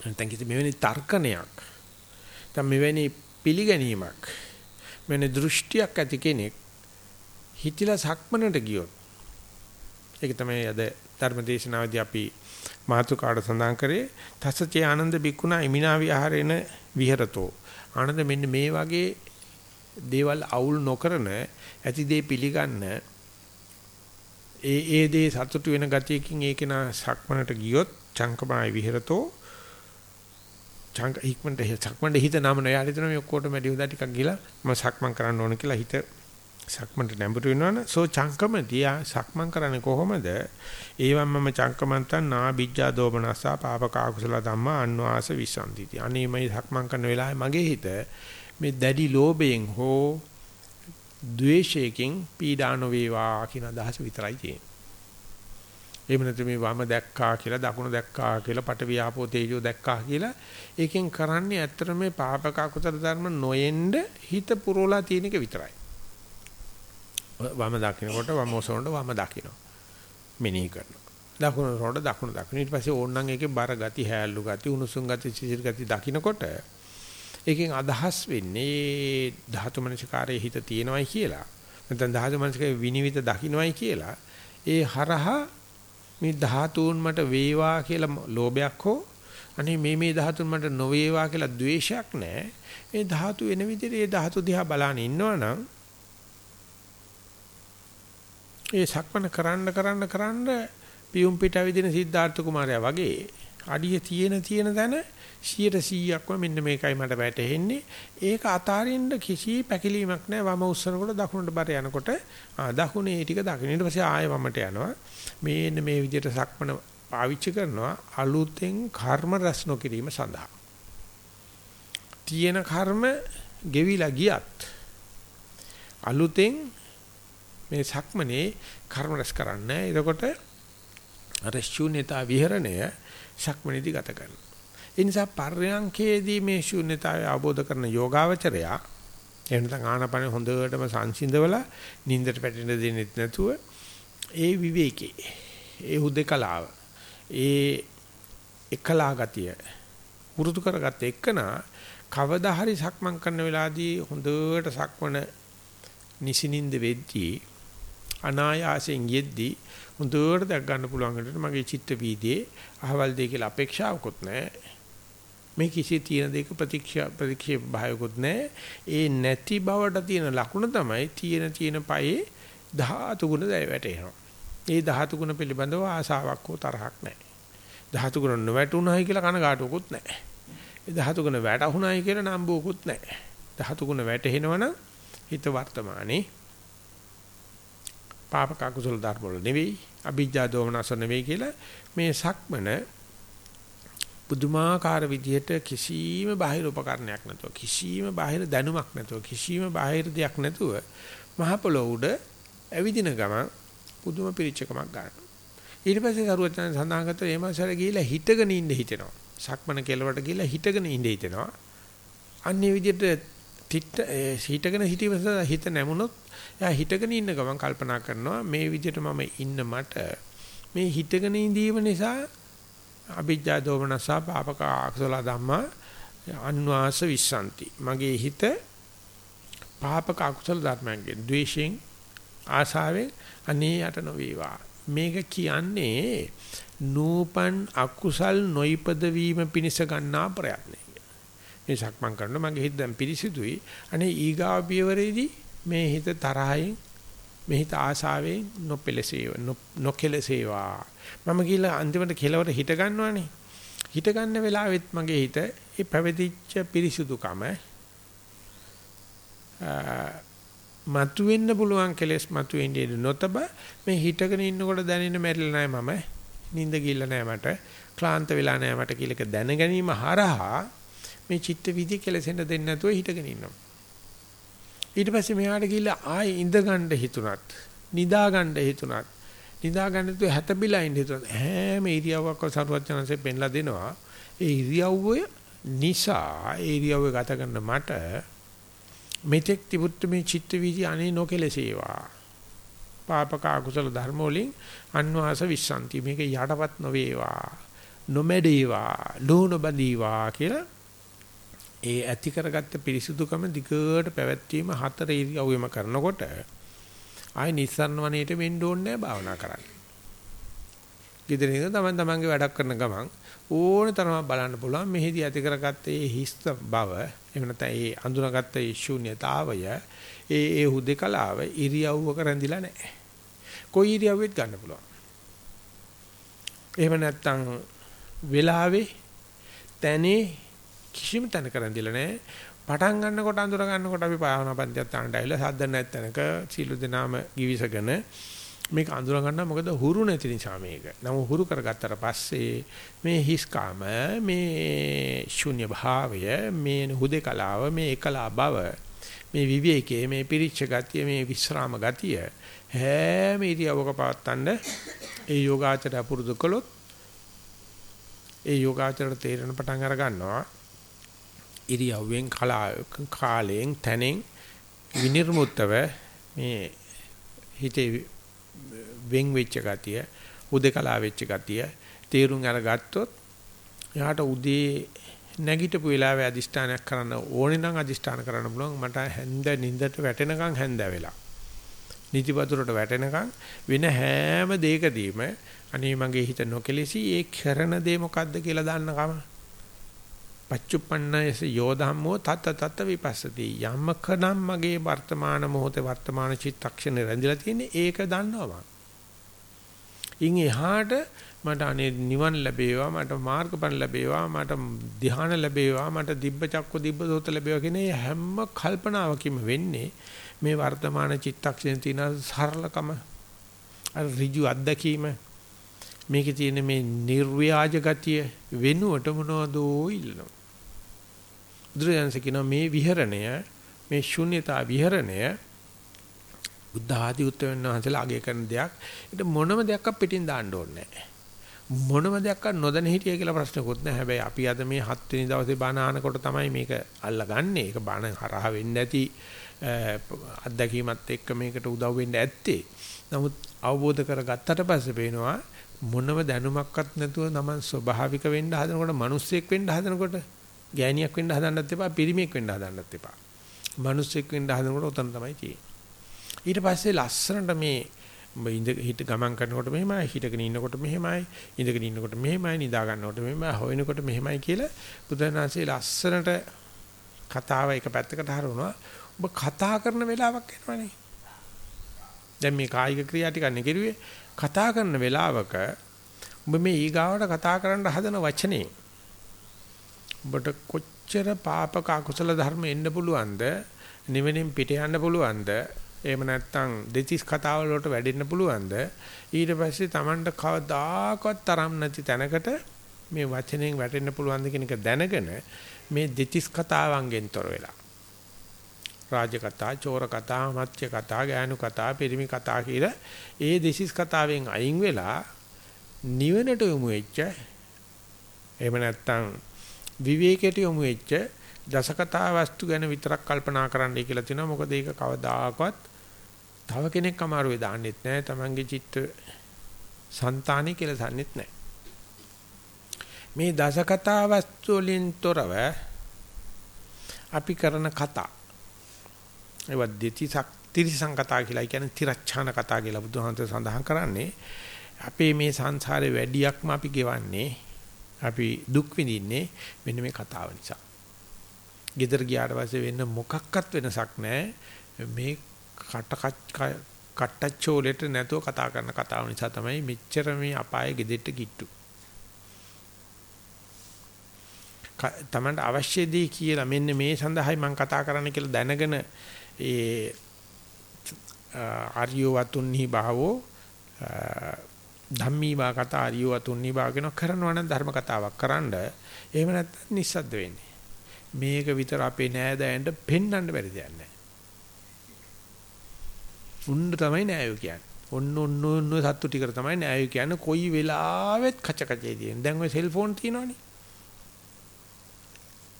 නැත්නම් කිසි මෙවැනි තර්කණයක් නැත්නම් මෙවැනි පිළිගැනීමක් මෙවැනි දෘෂ්ටියක් ඇති කෙනෙක් හිතිලා සක්මනට ගියොත්. ඒක තමයි අද ධර්මදේශනාවේදී අපි මාතුකාට සඳහන් කරේ. තසචේ ආනන්ද බික්කුණා ඉමිනා විහාරේන විහෙරතෝ. ආනන්ද මෙන්න මේ වගේ දේවල් අවුල් නොකරන ඇති දේ පිළිගන්න ඒ ඒ දේ සතුටු වෙන ගතියකින් ඒකේන සක්මනට ගියොත් චංකමාය විහෙරතෝ. චංක ඉක්මනට සක්මන්ට හිත නමන යාට හිතන මේ ඔක්කොටම වැඩි උදා ටිකක් ගිලා මම සක්මන් කරන්න ඕන කියලා හිත සක්මන්ට නැඹුරු වෙනවනේ. සෝ චංකම තියා සක්මන් කරන්නේ කොහොමද? ඒවම් මම චංකමන්තන් නා බිජ්ජා දෝමනසා පාපක අකුසල ධම්මා අන්වාස විසන්දිති. අනේ මයි සක්මන් කරන වෙලාවේ මගේ හිත මේ දැඩි ලෝභයෙන් හෝ ද්වේෂයෙන් පීඩා නොවේවා කියන අදහස විතරයි තියෙන්නේ. එහෙම නැත්නම් මේ වම දැක්කා කියලා දකුණ දැක්කා කියලා පට වියාපෝ තේජෝ දැක්කා කියලා ඒකෙන් කරන්නේ ඇත්තටම මේ පාපක අකුසල ධර්ම නොයෙන්න හිත පුරවලා තියෙන එක විතරයි. වම දකින්නකොට වම ඔසවනකොට වම දකින්න. මෙනෙහි කරනවා. දකුණ රොඩ දකුණ දකුණ ඊට පස්සේ ඕන්නම් ඒකේ බර ගති හැල්ලු ගති උණුසුම් ගති සිසිල් ගති දකින්නකොට ඒකෙන් අදහස් වෙන්නේ ධාතු මනසිකාරයේ හිත තියෙනවයි කියලා නැත්නම් ධාතු මනසිකාරයේ විනිවිද දකින්නවයි කියලා ඒ හරහා මේ ධාතුන් මට වේවා කියලා ලෝභයක් හෝ අනේ මේ මේ ධාතුන් මට නොවේවා කියලා ද්වේෂයක් නැහැ. ඒ ධාතු වෙන විදිහට ඒ ධාතු දිහා බලන ඉන්නවනම් ඒ සක්මන කරන්න කරන්න කරන්න පියුම් පිට ඇවිදින සිද්ධාර්ථ කුමාරයා වගේ අඩිය තියෙන තියෙන තැන 100%ක්ම මෙන්න මේකයි මට වැටහෙන්නේ. ඒක අතාරින්න කිසි පැකිලීමක් නැහැ. වම උස්සනකොට දකුණට බර යනකොට දකුණේ ටික දකින්න. ඊට පස්සේ ආයෙ වමට යනවා. මේන්න මේ විදිහට සක්මන පාවිච්චි කරනවා අලුතෙන් කර්ම රැස් නොකිරීම සඳහා. තියෙන කර්ම ගෙවිලා ගියත් අලුතෙන් මේ සක්මනේ කර්ම රැස් කරන්නේ. එතකොට අර ශූන්‍යතා විහරණය සක්මනේදී ගත කරනවා. ඒ නිසා පර්යංකේදී මේ ශූන්‍යතාවය අවබෝධ කරන යෝගාවචරයා එහෙම නැත්නම් ආනපන හොඳටම සංසිඳවලා නින්දට පැටෙන්න දෙන්නෙත් නැතුව ඒ විවේකේ ඒ හුදකලාව ඒ එකලා ගතිය වෘතු කරගත්ත එක්කනා කවදා හරි සක්මන් කරන වෙලාවදී හොඳට සක්මන නිසිනින්ද වෙද්දී අනායාසයෙන් යෙද්දී හොඳට දැක් ගන්න පුළුවන් විදිහට මගේ චිත්ත වීදියේ අහවල් දෙය කියලා අපේක්ෂාවකුත් නැහැ. මේ කිසි තියෙන දෙයක ප්‍රතික්ෂේප ප්‍රතික්ෂේප භායකුත් නැහැ. ඒ නැති බවට තියෙන ලකුණ තමයි තියෙන තියෙන පයේ ධාතු ගුණ දැය වැටෙනවා. ඒ ධාතු ගුණ පිළිබඳව ආසාවක් හෝ තරහක් නැහැ. ධාතු ගුණ නොවැටුණායි කියලා කනගාටුවකුත් නැහැ. ඒ ධාතු ගුණ වැටුණායි කියලා නම්බුවකුත් නැහැ. ධාතු ගුණ වැටෙනවනම් හිත වර්තමානයේ පාපක කුසල ධර්ම වල නෙවෙයි අභිජ්ජා දෝමනස නෙවෙයි කියලා මේ සක්මන පුදුමාකාර විදිහට කිසිම බාහිර උපකරණයක් නැතුව කිසිම බාහිර දැනුමක් නැතුව කිසිම බාහිර දෙයක් නැතුව මහ පොළොව උඩ ඇවිදින ගමන් පුදුම පිරිච්චකමක් ගන්නවා. ඊට පස්සේ කරුවචන සඳහන් කරලා මේ මාසර ගිහිලා හිටගෙන ඉන්න හිතෙනවා. සක්මන කෙලවට ගිහිලා හිටගෙන ඉන්න හිතෙනවා. අන්නේ විදිහට තිට හිටගෙන හිටීමස හිත නැමුණොත් එයා හිටගෙන ඉන්න ගමන් කල්පනා කරනවා මේ විදිහට මම ඉන්න මට මේ හිටගෙන ඉඳීම නිසා අභිජ්ජා දෝමනසා පාපක අකුසල ධම්මා අන්වාස විස්සanti මගේ හිත පාපක අකුසල ධර්මයන්ගෙන් ද්වේෂයෙන් ආසාවෙන් අනේ යට නොවේවා. මේක කියන්නේ නූපන් අකුසල් නොයිපද වීම පිණිස ගන්නා ප්‍රයත්නය. මේ සක්මන් කරනවා මගේ හිත දැන් පිරිසිදුයි. අනේ ඊගාව පියවරේදී මේ හිත තරහින් මේ හිත ආසාවෙන් නොපෙලසේව නොකෙලසේවා මම කියලා අන්තිමට කෙලවර හිට ගන්නවනේ. හිට ගන්න වෙලාවෙත් මගේ හිත ඒ පැවතිච්ච පිරිසුදුකම මතු වෙන්න පුළුවන් කෙලස් මතු වෙන්නේ නොතබ මේ හිටගෙන ඉන්නකොට දැනෙන මැරිලා නැහැ මම. නිින්ද ගිල්ල නැහැ මට. ක්ලාන්ත වෙලා නැහැ මට කියලා එක දැන ගැනීම හරහා මේ චිත්ත විදි කෙලසෙන්න දෙන්නේ නැතුව හිටගෙන ඉන්නවා. ඊට පස්සේ මෙහාට ගිහිල්ලා ආයේ ඉඳ ගන්න හිතුණත් නිදා ගන්න හිතුණත් නිදා ගන්න තු හැතබිලා ඉන්න හිතුණත් හැම ඉරියව්වක්ව සරුවචනanse පෙන්ලා දෙනවා. ඒ ඉරියව්ව නිසා ඒ ඉරියව්ව ගත කරන මට මෙතෙක් තිබුත් මේ චිත්ත වීදි අනේ නොකෙලසේවා. පාපක අකුසල ධර්ම වලින් අන්වාස විශ්සන්ති මේක යටපත් නොවේවා. නොමැඩේවා. ලෝණ බඳීවා කියලා ඒ ඇති කරගත්ත පිරිසුදුකම දිගට පැවැත්වීම හතර ඉරියව්වෙම කරනකොට ආයි නිස්සරණ වනයේට වෙන්න ඕනේ නැහැ භාවනා කරන්න. ගෙදරින් තමන් තමන්ගේ වැඩක් කරන ගමන් ඕන තරම බලන්න පුළුවන් මෙහිදී ඇති කරගත්ත ඒ හිස් බව එහෙම නැත්නම් ඒ අඳුනගත්ත ඒ ශූන්‍යතාවය ඒ ඒ හුදේකලාව ඉරියව්වක රැඳිලා නැහැ. කොයි ඉරියව්වෙත් ගන්න පුළුවන්. එහෙම නැත්නම් වෙලාවේ තැනේ කිසිම තැනක රැඳිලා නැහැ. පටන් ගන්නකොට අඳුර ගන්නකොට අපි භාවනා පන්තියක් තාන්නට ඇවිල්ලා සද්ද නැත්නක සීළු දෙනාම givisගෙන මේක අඳුර ගන්න මොකද හුරු නැති නිසා මේක. නම හුරු කරගත්තට පස්සේ මේ හිස්කාම මේ ශුන්‍ය භාවය මේ හුදේකලාව මේ එකලා බව මේ විවේකයේ මේ පිරිච්ච ගතිය මේ විස්රාම ගතිය හැම ඉරියවක පවත්තන්න ඒ යෝගාචර පුරුදු කළොත් ඒ යෝගාචර තේරෙන පටන් අර ගන්නවා ඉරියව්වෙන් කාලයෙන් තැනෙන් විනිර්මුත්තව මේ හිතේ වෙන් වෙච්ච ගතිය උදේකලා වෙච්ච ගතිය තේරුම් අරගත්තොත් එයාට උදේ නැගිටපු වෙලාවේ අදිෂ්ඨානයක් කරන්න ඕනේ නම් අදිෂ්ඨාන කරන්න පුළුවන් මට හැන්ද නිින්දට වැටෙනකන් හැන්ද වෙලා. නිතිපතුරට වැටෙනකන් වෙන හැම දෙයකදීම අනේ මගේ හිත නොකෙලෙසි ඒ කරන දේ මොකද්ද කියලා දන්නකම. පච්චුප්පන්නයස යෝධම්මෝ තත් තත් විපස්සති යම්කනම් මගේ වර්තමාන මොහොතේ වර්තමාන චිත්තක්ෂණේ රැඳිලා තියෙන්නේ ඒක දන්නවා මම. ඉන් එහාට මට අනේ නිවන් ලැබේවා මට මාර්ගඵල ලැබේවා මට ධ්‍යාන ලැබේවා මට දිබ්බ චක්ක දිබ්බ දෝත ලැබේවා කියන හැම කල්පනාවකින්ම වෙන්නේ මේ වර්තමාන චිත්තක්ෂණේ තියෙන සරලකම අර ඍජු අත්දැකීම මේකේ තියෙන මේ නිර්ව්‍යාජ ගතිය වෙනුවට මොනවදෝ ඉල්ලනවා බුදුරජාණන් කියනවා මේ විහරණය මේ ශුන්‍යතා විහරණය බුද්ධ ආදී උත්තරයන් වහන්සේලා අගය කරන දෙයක් ඒක මොනම දෙයක් පිටින් දාන්න ඕනේ නැහැ මොනම දෙයක් නොදැන හිටිය කියලා ප්‍රශ්නකුත් නැහැ. හැබැයි අපි අද මේ 7 වෙනි දවසේ බණ අහනකොට තමයි මේක අල්ලගන්නේ. ඒක බණ හරහා වෙන්න ඇති අත්දැකීමත් එක්ක මේකට උදව් වෙන්න ඇත්තේ. නමුත් අවබෝධ කරගත්තට පස්සේ පේනවා මොනම දැනුමක්වත් නැතුව නමන් ස්වභාවික වෙන්න හදනකොට මිනිස්සෙක් වෙන්න හදනකොට ගෑණියක් වෙන්න හදන්නත් එපා පිරිමියෙක් වෙන්න හදන්නත් එපා. මිනිස්සෙක් වෙන්න හදනකොට උතන තමයි තියෙන්නේ. ඊට පස්සේ ලස්සනට මේ ඉඳ හිට ගමන් කරනකොට මෙහෙමයි හිටගෙන ඉන්නකොට මෙහෙමයි ඉඳගෙන ඉන්නකොට මෙහෙමයි නිදා ගන්නකොට මෙහෙමයි හොයනකොට මෙහෙමයි කියලා බුදුරජාණන්සේ ලස්සනට කතාව එක පැත්තකට හරවනවා ඔබ කතා කරන වෙලාවක් එනවනේ දැන් මේ කායික ක්‍රියා ටික නෙකිරුවේ කතා කරන වෙලාවක ඔබ මේ ඊගාවට කතා කරන්න හදන වචනේ ඔබට කොච්චර පාපක අකුසල ධර්ම එන්න පුළුවන්ද? නිවෙනින් පිට යන්න පුළුවන්ද? එහෙම නැත්නම් දෙතිස් කතාවල වලට වැඩෙන්න පුළුවන්ද? ඊට පස්සේ Tamanට කවදාකවත් තරම් නැති තැනකට මේ වචනෙන් වැටෙන්න පුළුවන්ද කියන එක දැනගෙන මේ දෙතිස් කතාවන්ගෙන් තොර වෙලා. රාජ කතා, චෝර කතා, මත්ය කතා, ගෑනු කතා, පිරිමි කතා කියලා ඒ දෙසිස් කතාවෙන් අයින් වෙලා නිවනට යොමු වෙච්ච එහෙම නැත්නම් විවේකයට යොමු වෙච්ච දසකතා වස්තු ගැන විතරක් කල්පනා කරන්නයි කියලා තියෙනවා මොකද ඒක කවදාකවත් තව කෙනෙක් අමාරුවේ දාන්නෙත් නැහැ. Tamange චිත්ත సంతානෙ කියලා සම්නෙත් නැහැ. මේ දසකතා වස්තු වලින් තොරව අපි කරන කතා ඒවත් දෙතිසක් තිරිසං කතා කියලා කියන්නේ තිරච්ඡාන කතා කියලා බුදුහාමර සඳහන් කරන්නේ අපේ මේ සංසාරේ වැඩියක්ම අපි ගෙවන්නේ අපි දුක් විඳින්නේ මෙන්න මේ කතාව නිසා. ගෙදර ගියාට පස්සේ වෙන්න මොකක්වත් වෙනසක් නැහැ. මේ කට කට්ටච්චෝලෙට නැතුව කතා කරන කතාව නිසා තමයි මෙච්චර මේ අපායේ ගෙදෙට්ට කිට්ටු. තමන්ට අවශ්‍ය දේ කියලා මෙන්න මේ සඳහායි මම කතා කරන්න කියලා දැනගෙන ඒ ආර්යෝ වතුන්හි භාවෝ ධම්මී බා කතා ආර්යෝ වතුන්හි භාව කියන කරනවා නම් ධර්ම කතාවක් කරන්න එහෙම නැත්නම් නිස්සද්ද වෙන්නේ මේක විතර අපේ නෑදෑයන්ට පෙන්වන්න බැරි දෙයක් නෑ උන්න තමයි නෑයෝ කියන්නේ. ඔන්න ඔන්න ඔන්න සත්තු ටිකට තමයි නෑයෝ කියන්නේ. කොයි වෙලාවෙත් කච කචේ තියෙන. දැන් ඔය සෙල්ෆෝන් තියෙනවනේ.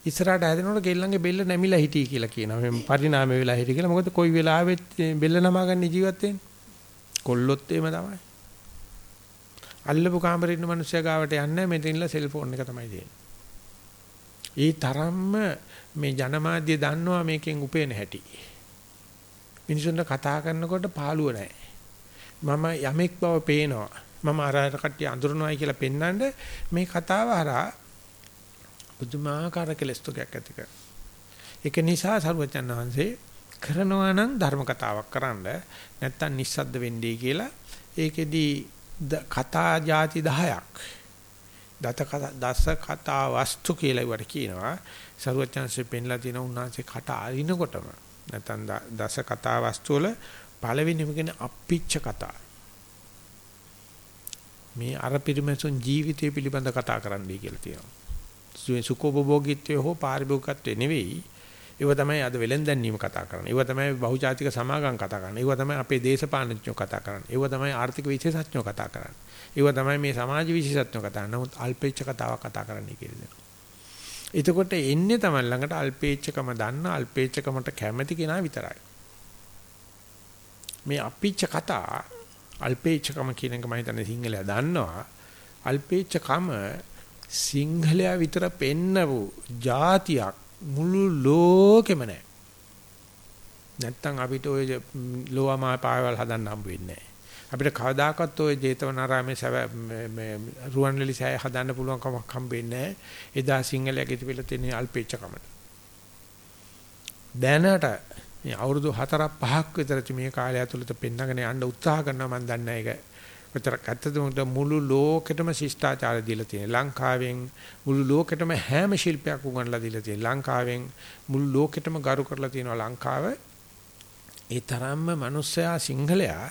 ඉස්සරහට හැදෙනකොට කෙල්ලන්ගේ බෙල්ල නැමිලා හිටී කියලා කියනවා. මේ පරිණාමය වෙලා හිටී කියලා. මොකද කොයි වෙලාවෙත් බෙල්ල නමාගන්න ජීවත් වෙන්නේ. කොල්ලොත් එහෙම තමයි. අල්ලපු කාමරේ ඉන්න මිනිස්සයා ගාවට යන්නේ මෙතනilla සෙල්ෆෝන් එක තමයි තියෙන්නේ. ඒ තරම්ම මේ ජනමාධ්‍ය දන්නවා මේකෙන් උපේන හැටි. මිනිසුන්ට කතා කරනකොට පාළුව නැහැ. මම යමෙක් බව පේනවා. මම අර අර කට්ටිය අඳුරනවායි කියලා පෙන්වන්න මේ කතාව හරහා පුදුමාකාර කෙලස්තුකයක් ඇති කර. ඒක නිසා සරුවචන් වහන්සේ කරනවා නම් ධර්ම කතාවක් කරන්න නැත්තම් නිස්සද්ද වෙන්නේ කියලා ඒකෙදි කතා ಜಾති 10ක් දත දස කතා වස්තු කියලා ඉවට කියනවා සරුවචන්සේ පෙන්ලා තියෙන උන්වහන්සේ කට අරිනකොටම නැත්නම් දස කතා වස්තු වල පළවෙනිම කියන්නේ අප්පිච්ච කතා. මේ අර පිරිමැසුන් ජීවිතය පිළිබඳ කතා කරන්නයි කියලා තියෙනවා. සුඛෝපභෝගීත්වය හෝ පාරිභෝගිකත්වය නෙවෙයි. ඒව තමයි අද වෙලෙන්දැන්නීම කතා කරන්නේ. ඒව තමයි බහුජාතික සමාගම් කතා කරන්නේ. ඒව තමයි අපේ දේශපාලනඥයෝ කතා කරන්නේ. ඒව තමයි ආර්ථික විශේෂඥයෝ කතා කරන්නේ. ඒව තමයි මේ සමාජ විශේෂඥයෝ කතා කරන්නේ. නමුත් අල්පෙච්ච කතාවක් කතා කරන්නයි කියලා දෙනවා. එතකොට එන්නේ තමයි ළඟට අල්පේච්ඡකම දන්න අල්පේච්ඡකමට කැමති කෙනා විතරයි. මේ අපිච්ච කතා අල්පේච්ඡකම කියන එක මම හිතන්නේ සිංහලයා දන්නවා. අල්පේච්ඡකම සිංහලයා විතර පෙන්නපු જાතියක් මුළු ලෝකෙම නැහැ. නැත්තම් අපිට ওই ලෝවාමා පාවල් හදන්න හම්බ වෙන්නේ නැහැ. අපිට කවදාකවත් ওই ජේතවනාරාමේ මේ රුවන්වැලි සෑය හදන්න පුළුවන් කමක් හම්බෙන්නේ නැහැ. එදා සිංහලයේ තිබිලා තියෙන අල්පේච්ඡකමට. දැනට මේ අවුරුදු 4ක් 5ක් විතර මේ කාලය ඇතුළත පෙන්නගෙන යන්න උත්සාහ කරනවා මම දන්නේ ඒක. විතරක් ඇත්තටම මුළු ලෝකෙටම ශිෂ්ටාචාර දීලා තියෙන ලංකාවෙන් මුළු ලෝකෙටම හැම ශිල්පයක් උගන්ලා දීලා තියෙන ලංකාවෙන් මුළු ලෝකෙටම ගරු කරලා තියෙනවා ලංකාව ඒ තරම්ම මිනිස්සයා සිංහලයා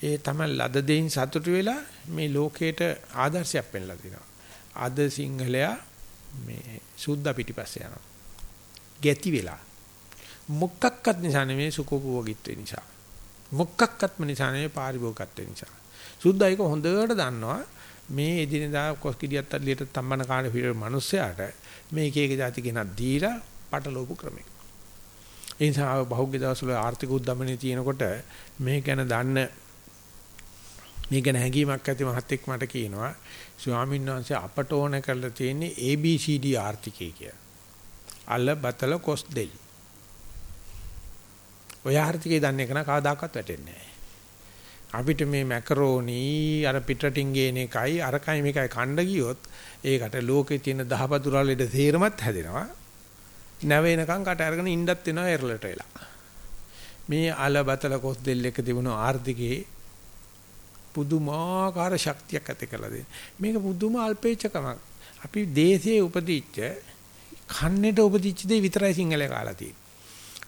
ඒ තමයි ලද දෙයින් සතුටු වෙලා මේ ලෝකයට ආදර්ශයක් පෙන්ලා දෙනවා. අද සිංහලයා මේ සුද්ධ පිටිපස්සේ යනවා. ගැති වෙලා. මොකක්වත් නිසා නෙමෙයි සුඛෝපභෝගීත්වේ නිසා. මොකක්වත්ම නිසා නෙමෙයි පාරිභෝගිකත්වේ නිසා. සුද්ධ ඒක හොඳට දන්නවා මේ එදිනෙදා කොස්කිඩියත් අල්ලියට තම්බන කාණ පිළිවෙල මිනිස්සයාට මේ එක එක જાති කෙනක් දීලා පටලවපු ක්‍රමයක්. ඒ නිසා බහුග්‍ය දවස්වල ආර්ථික උද්දමනයේ තියෙනකොට මේ ගැන දන්න මේ ගැන හැඟීමක් ඇති මහත්ෙක් මට කියනවා ස්වාමීන් වහන්සේ අපට ඕන කරලා තියෙන්නේ ABCD ආර්ථිකය කියලා. අල බතල කොස් දෙල්. ඔය ආර්ථිකය දන්නේ කන කවදාකවත් වැටෙන්නේ නැහැ. අපිට මේ මැකරෝනි අර පිටරටින් ගේන එකයි අරකයි මේකයි කණ්ඩ ගියොත් ඒකට ලෝකේ තියෙන දහවතුරාලෙට තේරමත් හැදෙනවා. නැවෙනකන් කට අරගෙන ඉන්නත් වෙනවා එරළට වෙලා. මේ අල බතල කොස් දෙල් එක තිබුණු ආර්ථිකේ පුදුමාකාර ශක්තියක් ඇති කරලා දෙන. මේක පුදුම අල්පේච්ඡකමක්. අපි දේශයේ උපදිච්ච කන්නේට උපදිච්ච දේ විතරයි සිංහලේ කාලා තියෙන්නේ.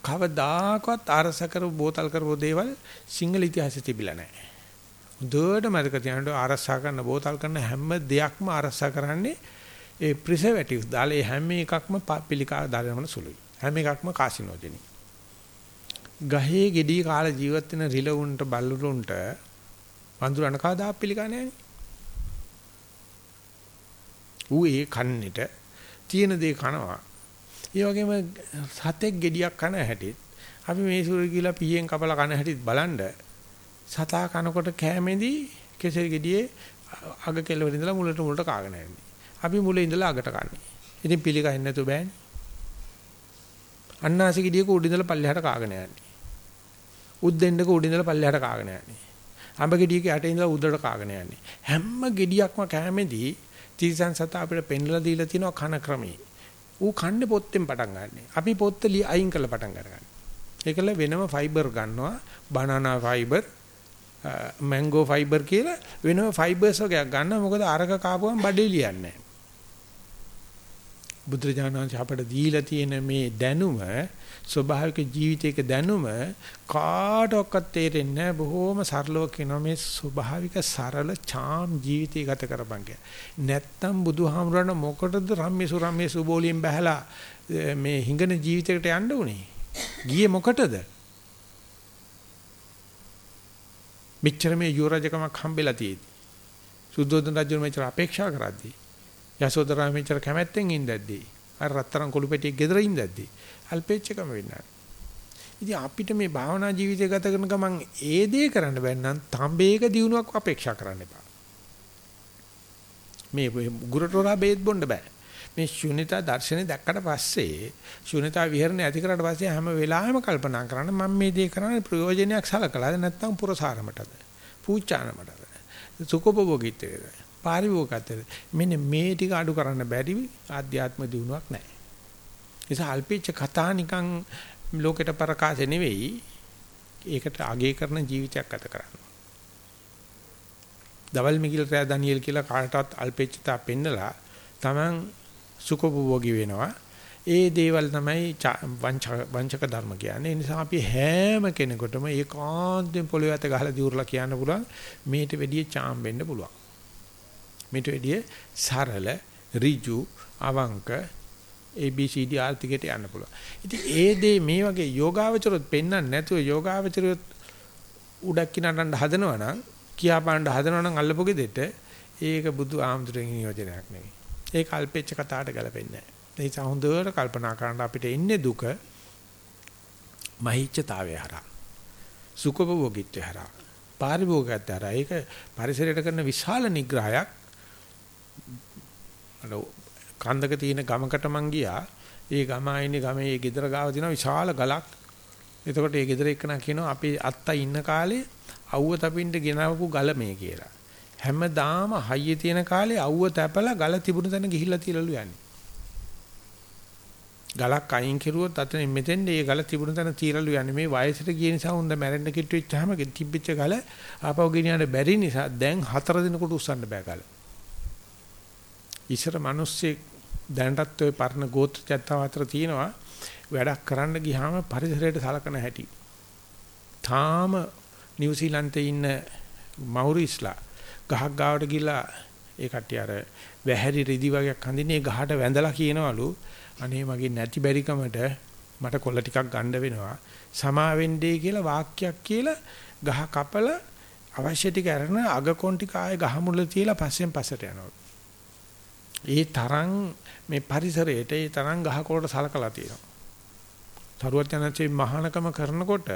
කවදාකවත් අරස කර බෝතල් කරපු දේවල් සිංහල ඉතිහාසෙ තිබිලා නැහැ. හොඳට මතක තියාගන්න අරසා කරන බෝතල් කරන හැම දෙයක්ම අරසා කරන්නේ ඒ ප්‍රිසර්වටිව්ස් දාලා ඒ හැම එකක්ම පිළිකා දාගෙන සුළුයි. හැම එකක්ම කාසිනෝජෙනික්. ගහේ ගෙඩි කාලා ජීවත් වෙන රිලවුන්ට බල්ලුරුන්ට වඳුරන කවදා පිළිකා නැහැනේ. ඌ ඒ කන්නේට තියෙන දේ කනවා. ඒ වගේම සතෙක් ගෙඩියක් කන හැටිත් අපි මේ සූර්ය කියලා පීයෙන් කපලා කන හැටිත් බලන්න සතා කනකොට කෑමේදී කෙසෙල් ගෙඩියේ අග කෙළවර ඉඳලා මුලට මුලට කාගෙන යන්නේ. අපි මුලේ ඉඳලා අගට කන්නේ. ඉතින් පිළිකයින් නැතු බෑනේ. අන්නාසි ගෙඩියක උඩ ඉඳලා පල්ලෙහාට කාගෙන යන්නේ. උද්දෙන්ඩක උඩ ඉඳලා පල්ලෙහාට කාගෙන යන්නේ. අඹ ගෙඩියක යට ඉඳලා උඩට කාගෙන යන්නේ. හැම ගෙඩියක්ම කෑමේදී තිරිසන් සතා අපිට පෙන්ලා දීලා තියෙනවා කන ක්‍රමී. ඌ කන්නේ පොත්තෙන් පටන් ගන්නනේ. අපි පොත්ත අයින් කරලා පටන් ගන්නවා. ඒකල වෙනම ෆයිබර් ගන්නවා. බනනා ෆයිබර්, මැංගෝ ෆයිබර් කියලා වෙනම ෆයිබර්ස් වර්ගයක් ගන්නවා. මොකද අරක කාපුවම බඩේ ලියන්නේ බුදුරජාණන් වහන්සේ අපට දීලා තියෙන මේ දැනුම ස්වභාවික ජීවිතයක දැනුම කාටවත් තේරෙන්නේ නැහැ බොහොම සරලව කියනවා මේ ස්වභාවික සරල චාම් ජීවිතය ගත කරපන් කියලා. නැත්තම් බුදුහාමුදුරන මොකටද රම්‍ය සුරම්‍ය සුබෝලියෙන් බහැලා මේ හිඟන ජීවිතයකට යන්න උනේ? ගියේ මොකටද? මෙච්චර මේ යුවරජකමක් හම්බෙලා තියෙදි. සුද්ධෝදන රජු මෙච්චර අපේක්ෂා කරද්දී. යසෝදරා මෙච්චර කැමැත්තෙන් ඉඳද්දී. අර රත්තරන් කොළු පෙට්ටියක් ගෙදර ඉඳද්දී. අල්පේච්චකම වෙන්නා. ඉතින් අපිට මේ භාවනා ජීවිතය ගත කරන ගමන් ඒ දේ කරන්න බැන්නම් තඹේක දිනුවක් අපේක්ෂා කරන්න එපා. මේ ගුරුතෝරා බේත් බොන්න බෑ. මේ ශුන්‍යතා දර්ශනේ දැක්කට පස්සේ ශුන්‍යතා විහරණය ඇති කරාට පස්සේ හැම වෙලාවෙම කල්පනා කරන්න මම මේ දේ කරන්නේ ප්‍රයෝජනයක් සලකලාද නැත්නම් පුරසාරමටද පූජානමටද සුඛෝපභෝගීත්වයද පාරිභෝගකත්වයද මෙන්න මේ ටික අඩු කරන්න බැරි ආධ්‍යාත්ම දිනුවක් නැහැ නිසා අල්පීච්ච කතා නිකන් ලෝකෙට ප්‍රකාශ නෙවෙයි. ඒකට අගය කරන ජීවිතයක් ගත කරන්න. දවල් මිගිල් රෑ ඩැනියෙල් කියලා කාටවත් අල්පීච්චතා පෙන්නලා Taman සුඛෝපභෝගී වෙනවා. ඒ දේවල් තමයි වංචක ධර්ම කියන්නේ. ඒ නිසා අපි හැම කෙනෙකුටම ඒකාන්තයෙන් පොළොවේ අත ගහලා දියුරලා කියන්න පුළුවන් මේට වැඩිය චාම් වෙන්න පුළුවන්. මේට වැඩිය සරල, ඍජු, අවංක ABCD ආර්ථිකයට යන්න පුළුවන්. ඉතින් ඒ දේ මේ වගේ යෝගාවචරොත් පෙන්වන්න නැතුව යෝගාවචරයොත් උඩක් කිනටන්න හදනවා නම් කියා පාන්න හදනවා නම් අල්ලපොගේ දෙට ඒක බුදු ආමතුරෙන් නියෝජනයක් නෙවෙයි. ඒක අල්පෙච්ච කතාවට ගැලපෙන්නේ නැහැ. ඒ නිසා හොඳට කල්පනා කරන්න අපිට එන්නේ දුක මහිච්ඡතාවය හරහා. සුඛභෝගීත්වය හරහා. පාරිභෝගිකත්වයට අර ඒක පරිසරයට කරන විශාල නිග්‍රහයක් අර කන්දක තියෙන ගමකට මං ගියා. ඒ ගම ආයිනේ ගමේ ඒ ගෙදර ගාව තියෙන විශාල ගලක්. එතකොට ඒ ගෙදර එක්කන කියනවා අපේ අත්තා ඉන්න කාලේ අවුව තපින්න ගෙනවපු ගල මේ කියලා. හැමදාම හයියේ තියෙන කාලේ අවුව තැපලා ගල තිබුණ තැන ගිහිල්ලා තියලලු යන්නේ. ගලක් අයින් කෙරුවොත් අතන මෙතෙන් ඒ ගල තිබුණ තැන තීරලු යන්නේ. මේ වයසට ගිය නිසා හොඳ මැරෙන්න කිට්ටු වෙච්චාම තිබිච්ච ගල ආපහු ගෙනියන්න බැරි නිසා දැන් හතර දිනකට උස්සන්න බෑ ගල. ඉස්සර මිනිස්සේ දැනටත් ওই පරණ ගෝත්‍ර චත්තව අතර තියෙනවා වැඩක් කරන්න ගියාම පරිසරයට සලකන හැටි. තාම නිව්සීලන්තේ ඉන්න මවුරිස්ලා ගහක් ගාවට ගිහලා ඒ කට්ටිය අර වැහැරි රිදි වගේක් හඳින්නේ ගහට වැඳලා කියනවලු අනේ මගේ නැති බැරිකමට මට කොල්ල ටිකක් ගන්න වෙනවා සමාවෙන්නේ කියලා වාක්‍යයක් කියලා ගහ කපලා අවශ්‍ය ටික අරන අගකොන් ටික ආයේ ගහ මුල තියලා පස්සෙන් පස්සට යනවා. ඒ තරම් මේ පරිසරයට ඒ තරම් ගහකොළට සලකලා තියෙනවා. තරුවත් යනචේ මහානකම කරනකොට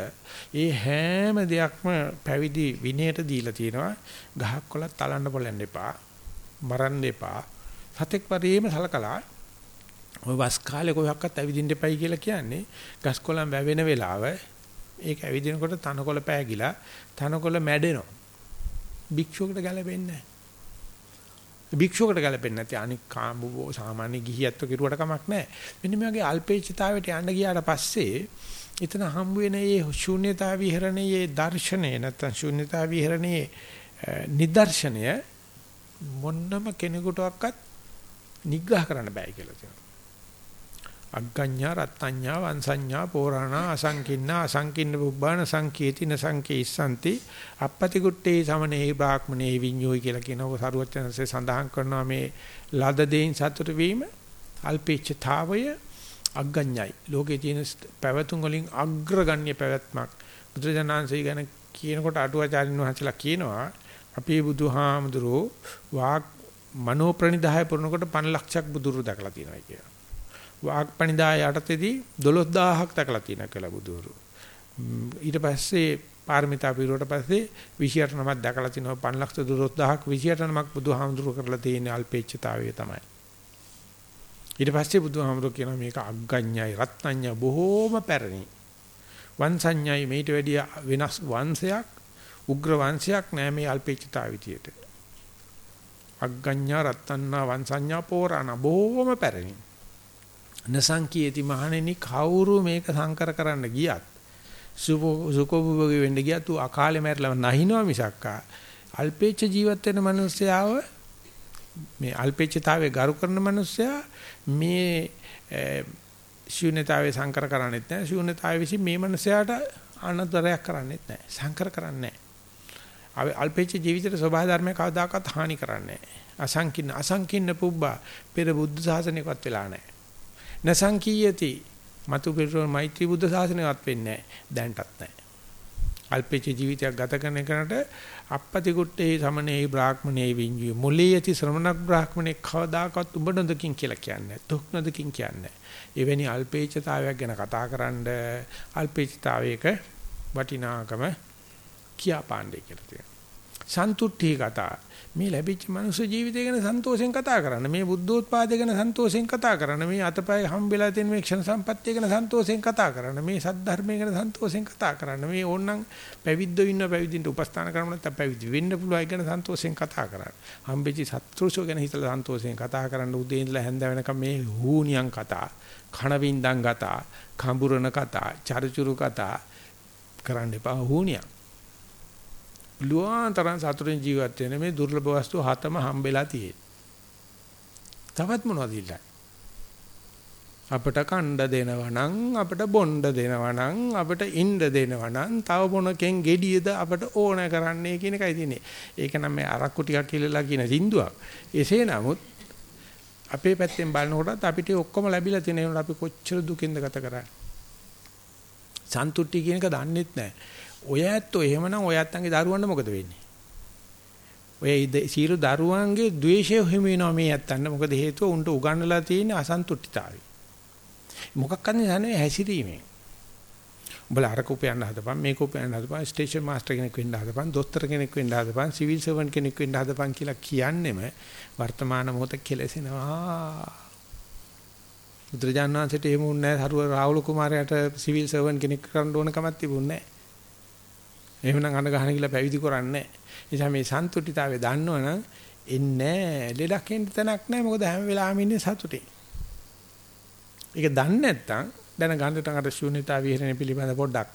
ඒ හැම දෙයක්ම පැවිදි විනයට දීලා තියෙනවා. ගහක් කොළත් තලන්න බලන්න එපා. මරන්න එපා. සතෙක් වරේම සලකලා ඔය වස් කාලේ කොහොක්වත් ඇවිදින්න එපයි කියලා කියන්නේ ගස් කොළන් වැවෙන වෙලාව ඒක ඇවිදිනකොට තනකොළ පෑගිලා තනකොළ මැඩෙනවා. භික්ෂුවකට ගැලපෙන්නේ නැහැ. භික්ෂුවකට ගැලපෙන්නේ නැති අනික් කාඹෝ සාමාන්‍ය ගිහියත්ව කිරුවට කමක් නැහැ. මෙන්න මේ වගේ අල්පේච්ඡතාවයට යන්න ගියාට පස්සේ එතන හම්බ වෙන මේ ශූන්‍යතා විහරණයේ දර්ශනය නැත්නම් ශූන්‍යතා විහරණයේ නිදර්ශනය මොන්නම කෙනෙකුටවත් නිග්‍රහ කරන්න බෑ කියලා කියනවා. අග්ගඤ්ඤා රත්ත්‍ඤ්ඤා වංශඤ්ඤා පෝරාණා අසංකින්නා අසංකින්න බුබ්බාන සංකේතින සංකේසanti අපපති කුට්ටේ සමනේ බ්‍රාහ්මනේ විඤ්ඤෝයි කියලා කියනකො සරුවචනසේ සඳහන් කරනවා මේ ලද දෙයින් සතුට වීම අල්පේච්ඡතාවය අග්ගඤ්ඤයි. ලෝකේ තියෙන පැවතුම් වලින් අග්‍රගණ්‍ය පැවැත්මක්. බුදුරජාණන්සේ ගැන කියනකොට අටුවාචාරින් වහන්සේලා කියනවා අපේ බුදුහාමුදුරෝ වාක් මනෝ ප්‍රනිදාය පුරනකොට 5 ලක්ෂයක් බුදුරු දැකලා තියෙනවා කියලා. වාග්පණිදාය යටතේදී 12000ක් දක්ලා තියෙනවා කියලා බුදුරු. ඊට පස්සේ පාරමිතා පිරුවට පස්සේ 28 නමක් දැකලා තිනවා 512000ක් 28 නමක් බුදුහාමුදුරුව කරලා තියෙන අල්පේච්ඡතාවය තමයි. ඊට පස්සේ බුදුහාමුදුරුව කියනවා මේක අග්ගඤ්ඤයි රත්නඤ්ඤ බොහෝම පැරණි. වංශඤ්ඤයි මේට වැඩිය වෙනස් වංශයක් උග්‍ර වංශයක් නෑ මේ අල්පේච්ඡතාව විදියට. අග්ගඤ්ඤා රත්නන්නා වංශඤ්ඤා පෝරාණ බොහෝම පැරණි. නසංකීයති මහණෙනි කවුරු මේක සංකර කරන්න ගියත් සුකෝභෝගී වෙන්න ගියත් ඌ අකාලේ මැරලා නැහිනවා මිසක්කා. අල්පේච්ඡ ජීවත් වෙන මිනිස්සයාව මේ අල්පේච්ඡතාවයේ ගරු කරන මිනිස්සයා මේ ශූන්‍යතාවයේ සංකර කරන්නේත් නැහැ ශූන්‍යතාවයේ විසින් මේ මිනිස්සයාට අනතරයක් කරන්නේත් නැහැ සංකර කරන්නේ නැහැ අල්පේච්ඡ ජීවිතේ ස්වභාව ධර්මය කවදාකවත් හානි කරන්නේ නැහැ අසංකින්න අසංකින්න පුබ්බා පෙර බුද්ධ ශාසනයකවත් වෙලා නැහැ නසංකීයති මතු පිරුණ මෛත්‍රී බුද්ධ ශාසනයවත් වෙන්නේ නැහැ. දැන්ටත් නැහැ. අල්පේච ජීවිතයක් ගත කරන කෙනාට අපපති කුට්ටේ සමනේ බ්‍රාහ්මණේ විඤ්ඤු මුලේ යති ශ්‍රමණක් බ්‍රාහ්මණේ කවදාකවත් උඹ නොදකින් කියලා කියන්නේ දුක් නොදකින් කියන්නේ එවැනි අල්පේචතාවයක් ගැන කතා කරන්න අල්පේචතාවයක වටිනාකම කියා පාණ්ඩේ කියලා තියෙනවා. සන්තුට්ටි කතා. මේ ලැබිච්ච මනුස්ස ජීවිතය ගැන සන්තෝෂෙන් කතා කරන්න මේ බුද්ධෝත්පාදය ගැන සන්තෝෂෙන් කතා කරන්න මේ අතපය හම්බෙලා තියෙන මේ ක්ෂණ සම්පත්තිය ගැන සන්තෝෂෙන් කතා කරන්න මේ සද්ධර්මය ගැන සන්තෝෂෙන් කතා කරන්න මේ ඕනනම් පැවිද්දෝ ඉන්න පැවිදින්ට උපස්ථාන කරන්න නැත්නම් පැවිදි වෙන්න පුළුවන් ගැන සන්තෝෂෙන් කතා කරන්න. හම්බෙච්ච සත්‍රුෂෝ ගැන හිතලා සන්තෝෂෙන් කතා කරන්න උදේ ඉඳලා හැන්ද වෙනකම් මේ හූනියන් කතා කණවින්දන් කතා කඹුරණ කතා චරිචුරු කතා කරන්න එපා හූනියන්. ලුවාන්තරන් සතුටින් ජීවත් වෙන මේ දුර්ලභ වස්තු හතම හම්බෙලා තියෙන්නේ. තවත් මොනවද ඉල්ලන්නේ? අපට කණ්ඩ දෙනවා නම් අපට බොණ්ඩ දෙනවා නම් අපට ඉන්න දෙනවා නම් තව මොනකෙන් gediyeද අපට ඕන කරන්නේ කියන එකයි තියෙන්නේ. ඒක නම් මේ අරක්කු ටිකක් කිලලා කියන සින්දුවක්. එසේ නමුත් අපේ පැත්තෙන් බලනකොටත් අපිට ඔක්කොම ලැබිලා තියෙන අපි කොච්චර දුකින්ද ගත කරන්නේ. සන්තුට්ටි කියන එක දන්නෙත් නැහැ. ඔය ඇත්තෝ එහෙමනම් ඔය ඇත්තන්ගේ දරුවන්ට මොකද වෙන්නේ? ඔය සීල දරුවන්ගේ ද්වේෂය හිමි වෙනවා මේ ඇත්තන්ට. මොකද හේතුව උන්ට උගන්වලා තියෙන අසන්තුට්ඨිතාවය. මොකක් කරන්නේ නැහැ හැසිරීමෙන්. උඹලා අරක උපයන්න හදපන් මේක උපයන්න හදපන් ස්ටේෂන් මාස්ටර් කෙනෙක් වෙන්න හදපන් දොස්තර කෙනෙක් වෙන්න හදපන් සිවිල් සර්වන්ට් කෙනෙක් වෙන්න හදපන් කියලා කියන්නෙම වර්තමාන මොහොත කෙලසෙනවා බුදුරජාණන් වහන්සේට එහෙම වුණ නැහැ හරුව රාහුල කුමාරයාට සිවිල් සර්වන්ට් කෙනෙක් කරන්න ඕන කමක් තිබුණේ නැහැ එහෙමනම් අඬ ගහන කියලා පැවිදි කරන්නේ නැහැ නිසා මේ සන්තුටිතාවය දන්නවනම් එන්නේ ලෙඩක් එන්න තැනක් නැහැ මොකද හැම වෙලාවෙම ඉන්නේ සතුටේ ඒක දන්නේ නැත්නම් දැන ගන්නට අර ශූන්‍යතා විහරණය පිළිබඳ පොඩ්ඩක්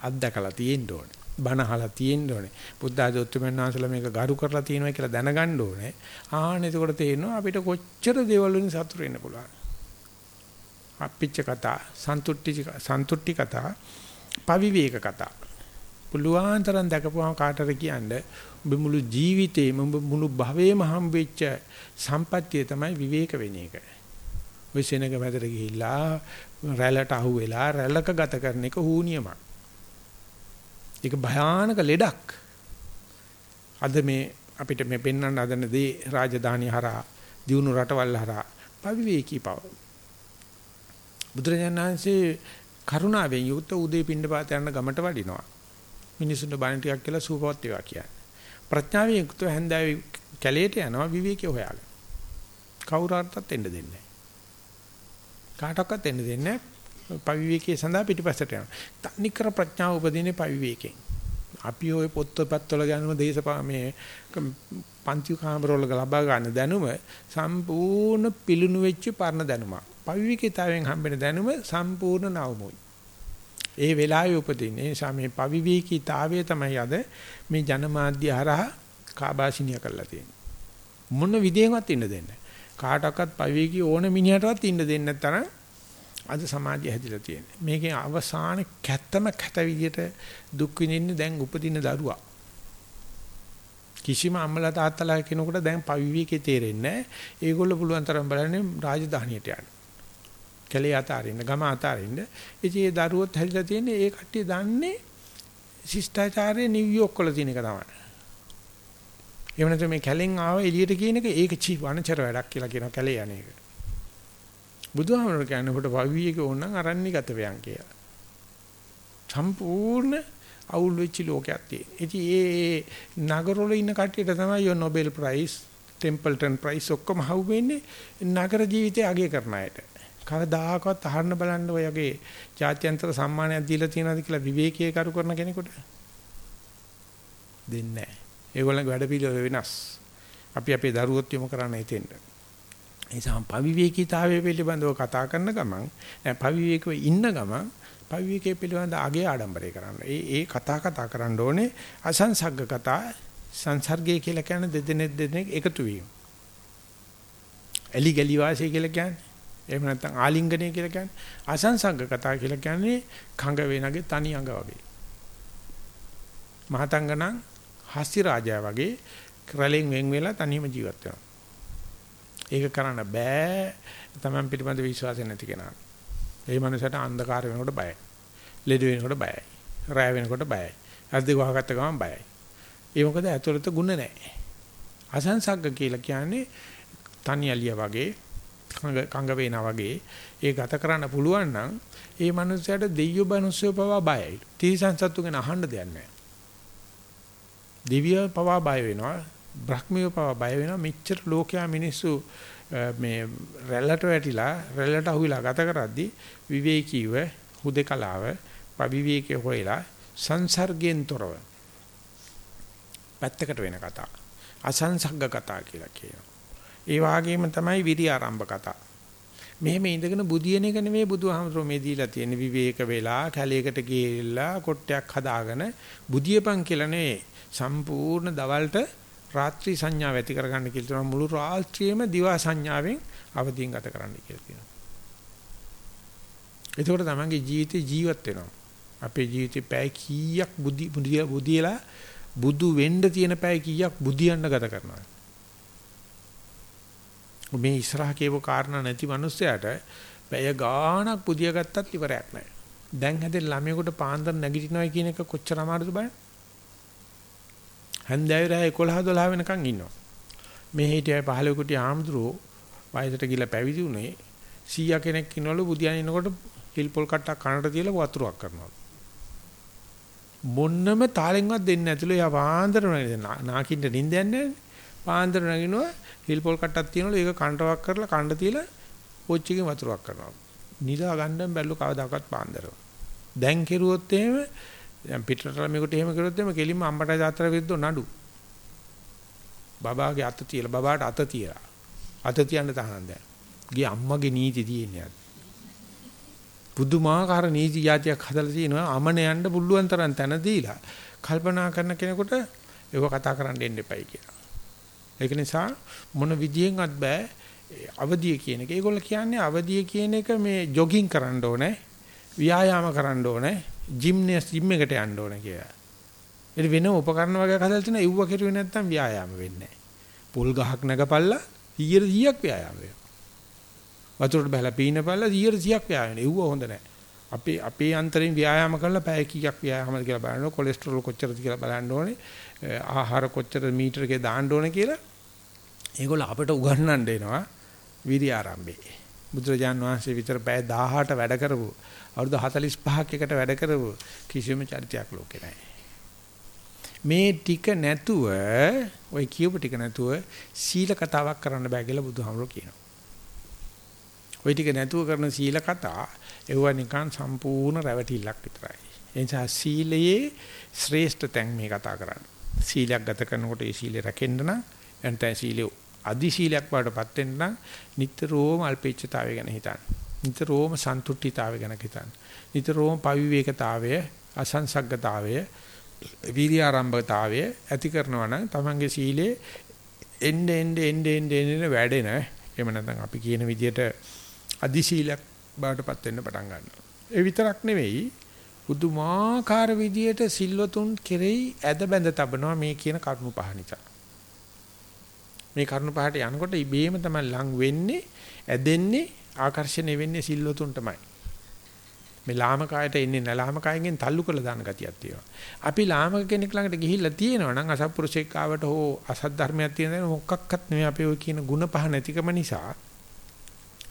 අත්දකලා තියෙන්න ඕනේ. බණ අහලා තියෙන්න ඕනේ. බුද්ධ ආදී උත්තරමයන් වහන්සේලා මේක ගරු කරලා තියෙනවා කියලා දැනගන්න ඕනේ. ආන්න එතකොට තේරෙනවා අපිට කොච්චර දේවල් වලින් සතුට වෙන්න පුළුවන්. අප්පිච්ච කතා, සන්තුට්ටි සන්තුට්ටි කතා, පවිවේක කතා. පුළුවන් තරම් දැකපුවම කාටද කියන්නේ ඔබ මුළු ජීවිතේම ඔබ මුළු භවයේම හම්බෙච්ච සම්පත්තිය තමයි විවේක වෙන එක. ඔය සෙනග මැදට ගිහිල්ලා රැළට අහු වෙලා රැළක ගත කරන එක හූනියමක්. ඒක භයානක ලෙඩක්. අද මේ අපිට මේ පෙන්වන්න හදන දේ රාජධානි හරහා දියුණු රටවල් හරහා පවිවේකී බව. බුදුරජාණන් වහන්සේ කරුණාවෙන් යුක්ත උදේ පිණ්ඩපාත යන ගමට වඩිනවා. මිනිසුන්ට බණ ටිකක් කියලා සූපවත් වේවා කියන්නේ. ප්‍රඥාවෙන් යුක්ත හැන්දෑවේ කැලේට යනවා විවේකී හොයාගෙන. කවුරුහටත් එන්න දෙන්නේ නැහැ. කාටවත් එන්න දෙන්නේ පවිවේකයේ සඳහා පිටිපස්සට යනවා. තනිකර ප්‍රඥාව උපදින්නේ පවිවේකයෙන්. අපි ওই පොත්පත්වල ගන්නම දේශපා මේ පන්ති කාමරවල ලබා ගන්න දැනුම සම්පූර්ණ පිලුණු වෙච්ච පරණ දැනුමක්. පවිවේකීතාවෙන් හම්බෙන දැනුම සම්පූර්ණ නවමුයි. ඒ වෙලාවේ උපදින ඒ නිසා මේ පවිවේකීතාවය තමයි අද මේ ජනමාධ්‍ය හරහා කාබාසිනිය කරලා තියෙන්නේ. මොන විදියෙන්වත් ඉන්න දෙන්නේ කාටවත් පවිවේකී ඕන මිනිහටවත් ඉන්න දෙන්නේ නැත්නම් අද සමාජය හැදිලා තියෙන්නේ. මේකේ අවසාන කැත්තම කැත විදියට දුක් විඳින්නේ දැන් උපදින දරුවා. කිසිම අම්මලා තාත්තලා කෙනෙකුට දැන් පවිවේකේ තේරෙන්නේ නැහැ. ඒගොල්ලෝ පුළුවන් තරම් බලන්නේ රාජධානියට යන්න. කැලේ අතාරින්න, ගම අතාරින්න. ඉතින් ඒ දරුවොත් හැදිලා තියෙන්නේ ඒ කට්ටිය දන්නේ ශිෂ්ටාචාරයේ නිව්යෝක් වල තියෙන එක තමයි. එහෙම නැත්නම් මේ කැලෙන් ආව එළියට කියන එක ඒක චි වනචර වැඩක් කියලා කියනවා කැලේ යන එක. බුදුහාමර කියන්නේ කොට පවියක ඕනනම් අරණ්‍යගත වයන් කියලා. සම්පූර්ණ අවුල් වෙච්ච ලෝකයක් තියෙන. ඉතින් ඒ නගරවල ඉන්න කට්ටියට තමයි යෝ නොබෙල් ප්‍රයිස්, ටෙම්පල්ටන් ප්‍රයිස් ඔක්කොම හවුවෙන්නේ නගර ජීවිතය අගය කරන අයට. කවදාකවත් අහන්න බලන්න ඔයගේ ජාත්‍යන්තර සම්මානයක් දීලා තියෙනවද කියලා විවේකී කරු කරන කෙනෙකුට දෙන්නේ නැහැ. ඒගොල්ලන්ගේ වැඩ පිළිවෙල වෙනස්. අපි අපේ දරුවොත් යොමු කරන්න හිතෙන්න. ඒ නිසා පවිවේකීතාවය පිළිබඳව කතා කරන ගමන් දැන් පවිවේකව ඉන්න ගමන් පවිවේකයේ පිළිබඳ අගේ ආඩම්බරය කරන්න. ඒ ඒ කතා කතා කරන්න ඕනේ අසංසග්ග කතා සංසර්ගය කියලා කියන දෙදෙනෙක් දෙදෙනෙක් එකතු වීම. එලි ගලි වාසය කියලා කියන්නේ. එහෙම නැත්නම් ආලිංගනය කියලා කියන්නේ. අසංසග්ග කතා කියලා කියන්නේ කඟ වේනගේ තනි අඟ වගේ. මහතංගණන් හස්ති රාජයා වගේ රැලෙන් වෙන් වෙලා තනියම ජීවත් වෙනවා. ඒක කරන්න බෑ තමන් පිටිපන්ද විශ්වාසය නැති කෙනා. ඒ මනුස්සයට අන්ධකාර වෙනකොට බයයි. ලෙඩ වෙනකොට බයයි. රැය වෙනකොට බයයි. අද්ද ගහගත්ත ගමන් බයයි. ඒ මොකද ඇතුළත ಗುಣ නැහැ. අසංසග්ග කියලා කියන්නේ තනියලිය වගේ කංග වේනා වගේ ඒ ගත කරන්න පුළුවන් නම් ඒ මනුස්සයාට දෙයියෝ බනුස්සයෝ පවා බයයි. තිරිසන් සත්තු ගැන අහන්න දෙයක් නැහැ. දිව්‍ය පවා බය වෙනවා. බ්‍රහ්මිය පවා බය වෙනවා. මෙච්චර ලෝකයා මිනිස්සු මේ රැල්ලට වැටිලා රැල්ලට අහුවිලා ගත කරද්දී විවේකීව හුදකලාව පවිවේකේ හොයලා සංසර්ගයෙන් තොරව පැත්තකට වෙන කතා අසංසග්ග කතා කියලා කියනවා. ඒ වගේම තමයි විරි ආරම්භ කතා. මෙහෙම ඉඳගෙන බුදියන එක නෙමෙයි බුදුහාමරෝ මේ දීලා තියෙන විවේක වෙලා කැලයකට ගිහිල්ලා කොට්ටයක් හදාගෙන බුදියපන් කියලා නෙවෙයි සම්පූර්ණ දවල්ට රාත්‍රී සංඥාව ඇති කරගන්න කියලා තියෙනවා මුළු රාත්‍රියේම දිවා සංඥාවෙන් අවදීන් ගත කරන්න කියලා තියෙනවා. එතකොට තමන්ගේ ජීවිතේ ජීවත් වෙනවා. අපේ ජීවිතේ පැය කීයක් බුද්ධි බුදියලා බුදු වෙන්න තියෙන පැය කීයක් බුදියන්න ගත කරනවා. මේ ඉස්සරහ කියව කාරණා නැති මිනිස්සයාට පැය ගාණක් බුදිය ගත්තත් ඉවරයක් නැහැ. දැන් හැදෙන ළමයෙකුට පාන්දර නැගිටිනවා කියන එක කොච්චර අමාරුද බලන්න. හැන්දෑවේ රෑ 11 12 වෙනකන් ඉන්නවා. මේ හිටියයි 15 කුටි ආම්ද්‍රෝ වයසට ගිහලා පැවිදි වුණේ 100 කෙනෙක් ඉන්නවලු බුදියන් ඉන්නකොට හිල් පොල් කට්ටක් කනට තියලා වතුරක් කරනවා. මොන්නම තාලෙන්වත් දෙන්නේ නැතිලු යා පාන්දර නාකින්ට නිින්ද යන්නේ පාන්දර නගිනවා හිල් පොල් කට්ටක් තියනලු ඒක කන්ටවක් කරලා කණ්ඩ තියලා පොච්චිකේ වතුරක් කරනවා. නිදා ගන්න බැල්ලු කවදාකවත් පාන්දරව. දැන් කෙරුවොත් එහෙම දැන් පිටරට මේකට එහෙම කරොත් එහෙම කෙලින්ම අම්මට දාතර විරුද්ධ නඩු. බබාගේ අත තියලා බබාට අත තියලා. අත තියන්න තහනම් දැන්. ගේ අම්මගේ නීති තියෙන්නේ පුදුමාකාර නීති જાතියක් හදලා තිනවා අමන යන්න පුළුවන් තරම් තැන දීලා කල්පනා කරන කෙනෙකුට ඒව කතා කරන්න දෙන්න එපයි කියලා. ඒක නිසා මොන විදියෙන්වත් බෑ අවදිය කියන එක. ඒගොල්ලෝ කියන්නේ අවදිය කියන එක මේ ජොගින් කරන්න ඕනේ, ව්‍යායාම කරන්න ඕනේ, ජිම්නස් ජිම් එකට යන්න ඕනේ කියලා. ඒක වෙන උපකරණ වගේ හදලා තියෙන ඉව්ව කෙරුවේ නැත්තම් ව්‍යායාම වෙන්නේ නැහැ. පොල් ගහක් නැගපල්ලා 100ක් ව්‍යායාම වෙනවා. වතුරට බහලා පීනපල්ලා 100ක් ව්‍යායාම වෙනවා. ඉව්ව හොඳ නැහැ. අපේ අපේ අන්තරින් ව්‍යායාම කරලා පැය කීයක් ව්‍යායාමද කියලා බලන්න ඕනේ. කොලෙස්ටරෝල් කොච්චරද කියලා බලන්න ඕනේ. ආහාර කොච්චර මීටරකේ දාන්න ඕනේ කියලා. ඒගොල්ල අපිට උගන්වන්න එනවා විරි ආරම්භයේ. බුදුරජාන් වහන්සේ විතර පැය 18 වැඩ කරපු අවුරුදු 45ක් එකට වැඩ කරපු කිසිම චරිතයක් ලෝකේ නැහැ. මේ ටික නැතුව ওই කියපු ටික නැතුව සීල කතාවක් කරන්න බෑ කියලා බුදුහාමුදුරුවෝ කියනවා. ওই ටික නැතුව කරන සීල කතා ඒව නිකන් සම්පූර්ණ රැවටිල්ලක් විතරයි. ඒ නිසා සීලයේ ශ්‍රේෂ්ඨ තැන් මේ කතා කරන්නේ. සීලයක් ගත කරනකොට ඒ සීලය රැකෙන්න නම් එතන සීලය අදි සීලයක් වඩටපත් වෙන්න නම් නිතරම අල්පේච්ඡතාවය ගැන හිතන්න. නිතරම සන්තුට්ඨිතාවය ගැන හිතන්න. නිතරම පවිවේකතාවය, අසංසග්ගතාවය, වීර්ය ආරම්භතාවය ඇති කරනවා නම් තමන්ගේ සීලේ එන්න එන්න එන්න එන්න එන්න වැඩෙන එහෙම නැත්නම් අපි කියන විදිහට අදි සීලයක් බාටපත් වෙන්න පටන් ගන්නවා. ඒ විතරක් නෙවෙයි පුදුමාකාර විදියට සිල්වතුන් කෙරෙහි ඇද බැඳ තබනවා මේ කියන කරුණු පහ නිසා. මේ කරුණු පහට යනකොට ඉබේම තමයි ලං වෙන්නේ ඇදෙන්නේ ආකර්ෂණය වෙන්නේ සිල්වතුන්ටමයි. මේ ලාමකායට එන්නේ නැලාමකායෙන් තල්ලු කරලා දාන ගතියක් තියෙනවා. අපි ලාමක කෙනෙක් ළඟට ගිහිල්ලා තියෙනවා නම් අසත්පුරුෂෙක් ආවට හෝ අසත් ධර්මයක් තියෙන දේ මොකක්වත් නෙමෙයි අපි ඔය කියන ಗುಣ පහ නැතිකම නිසා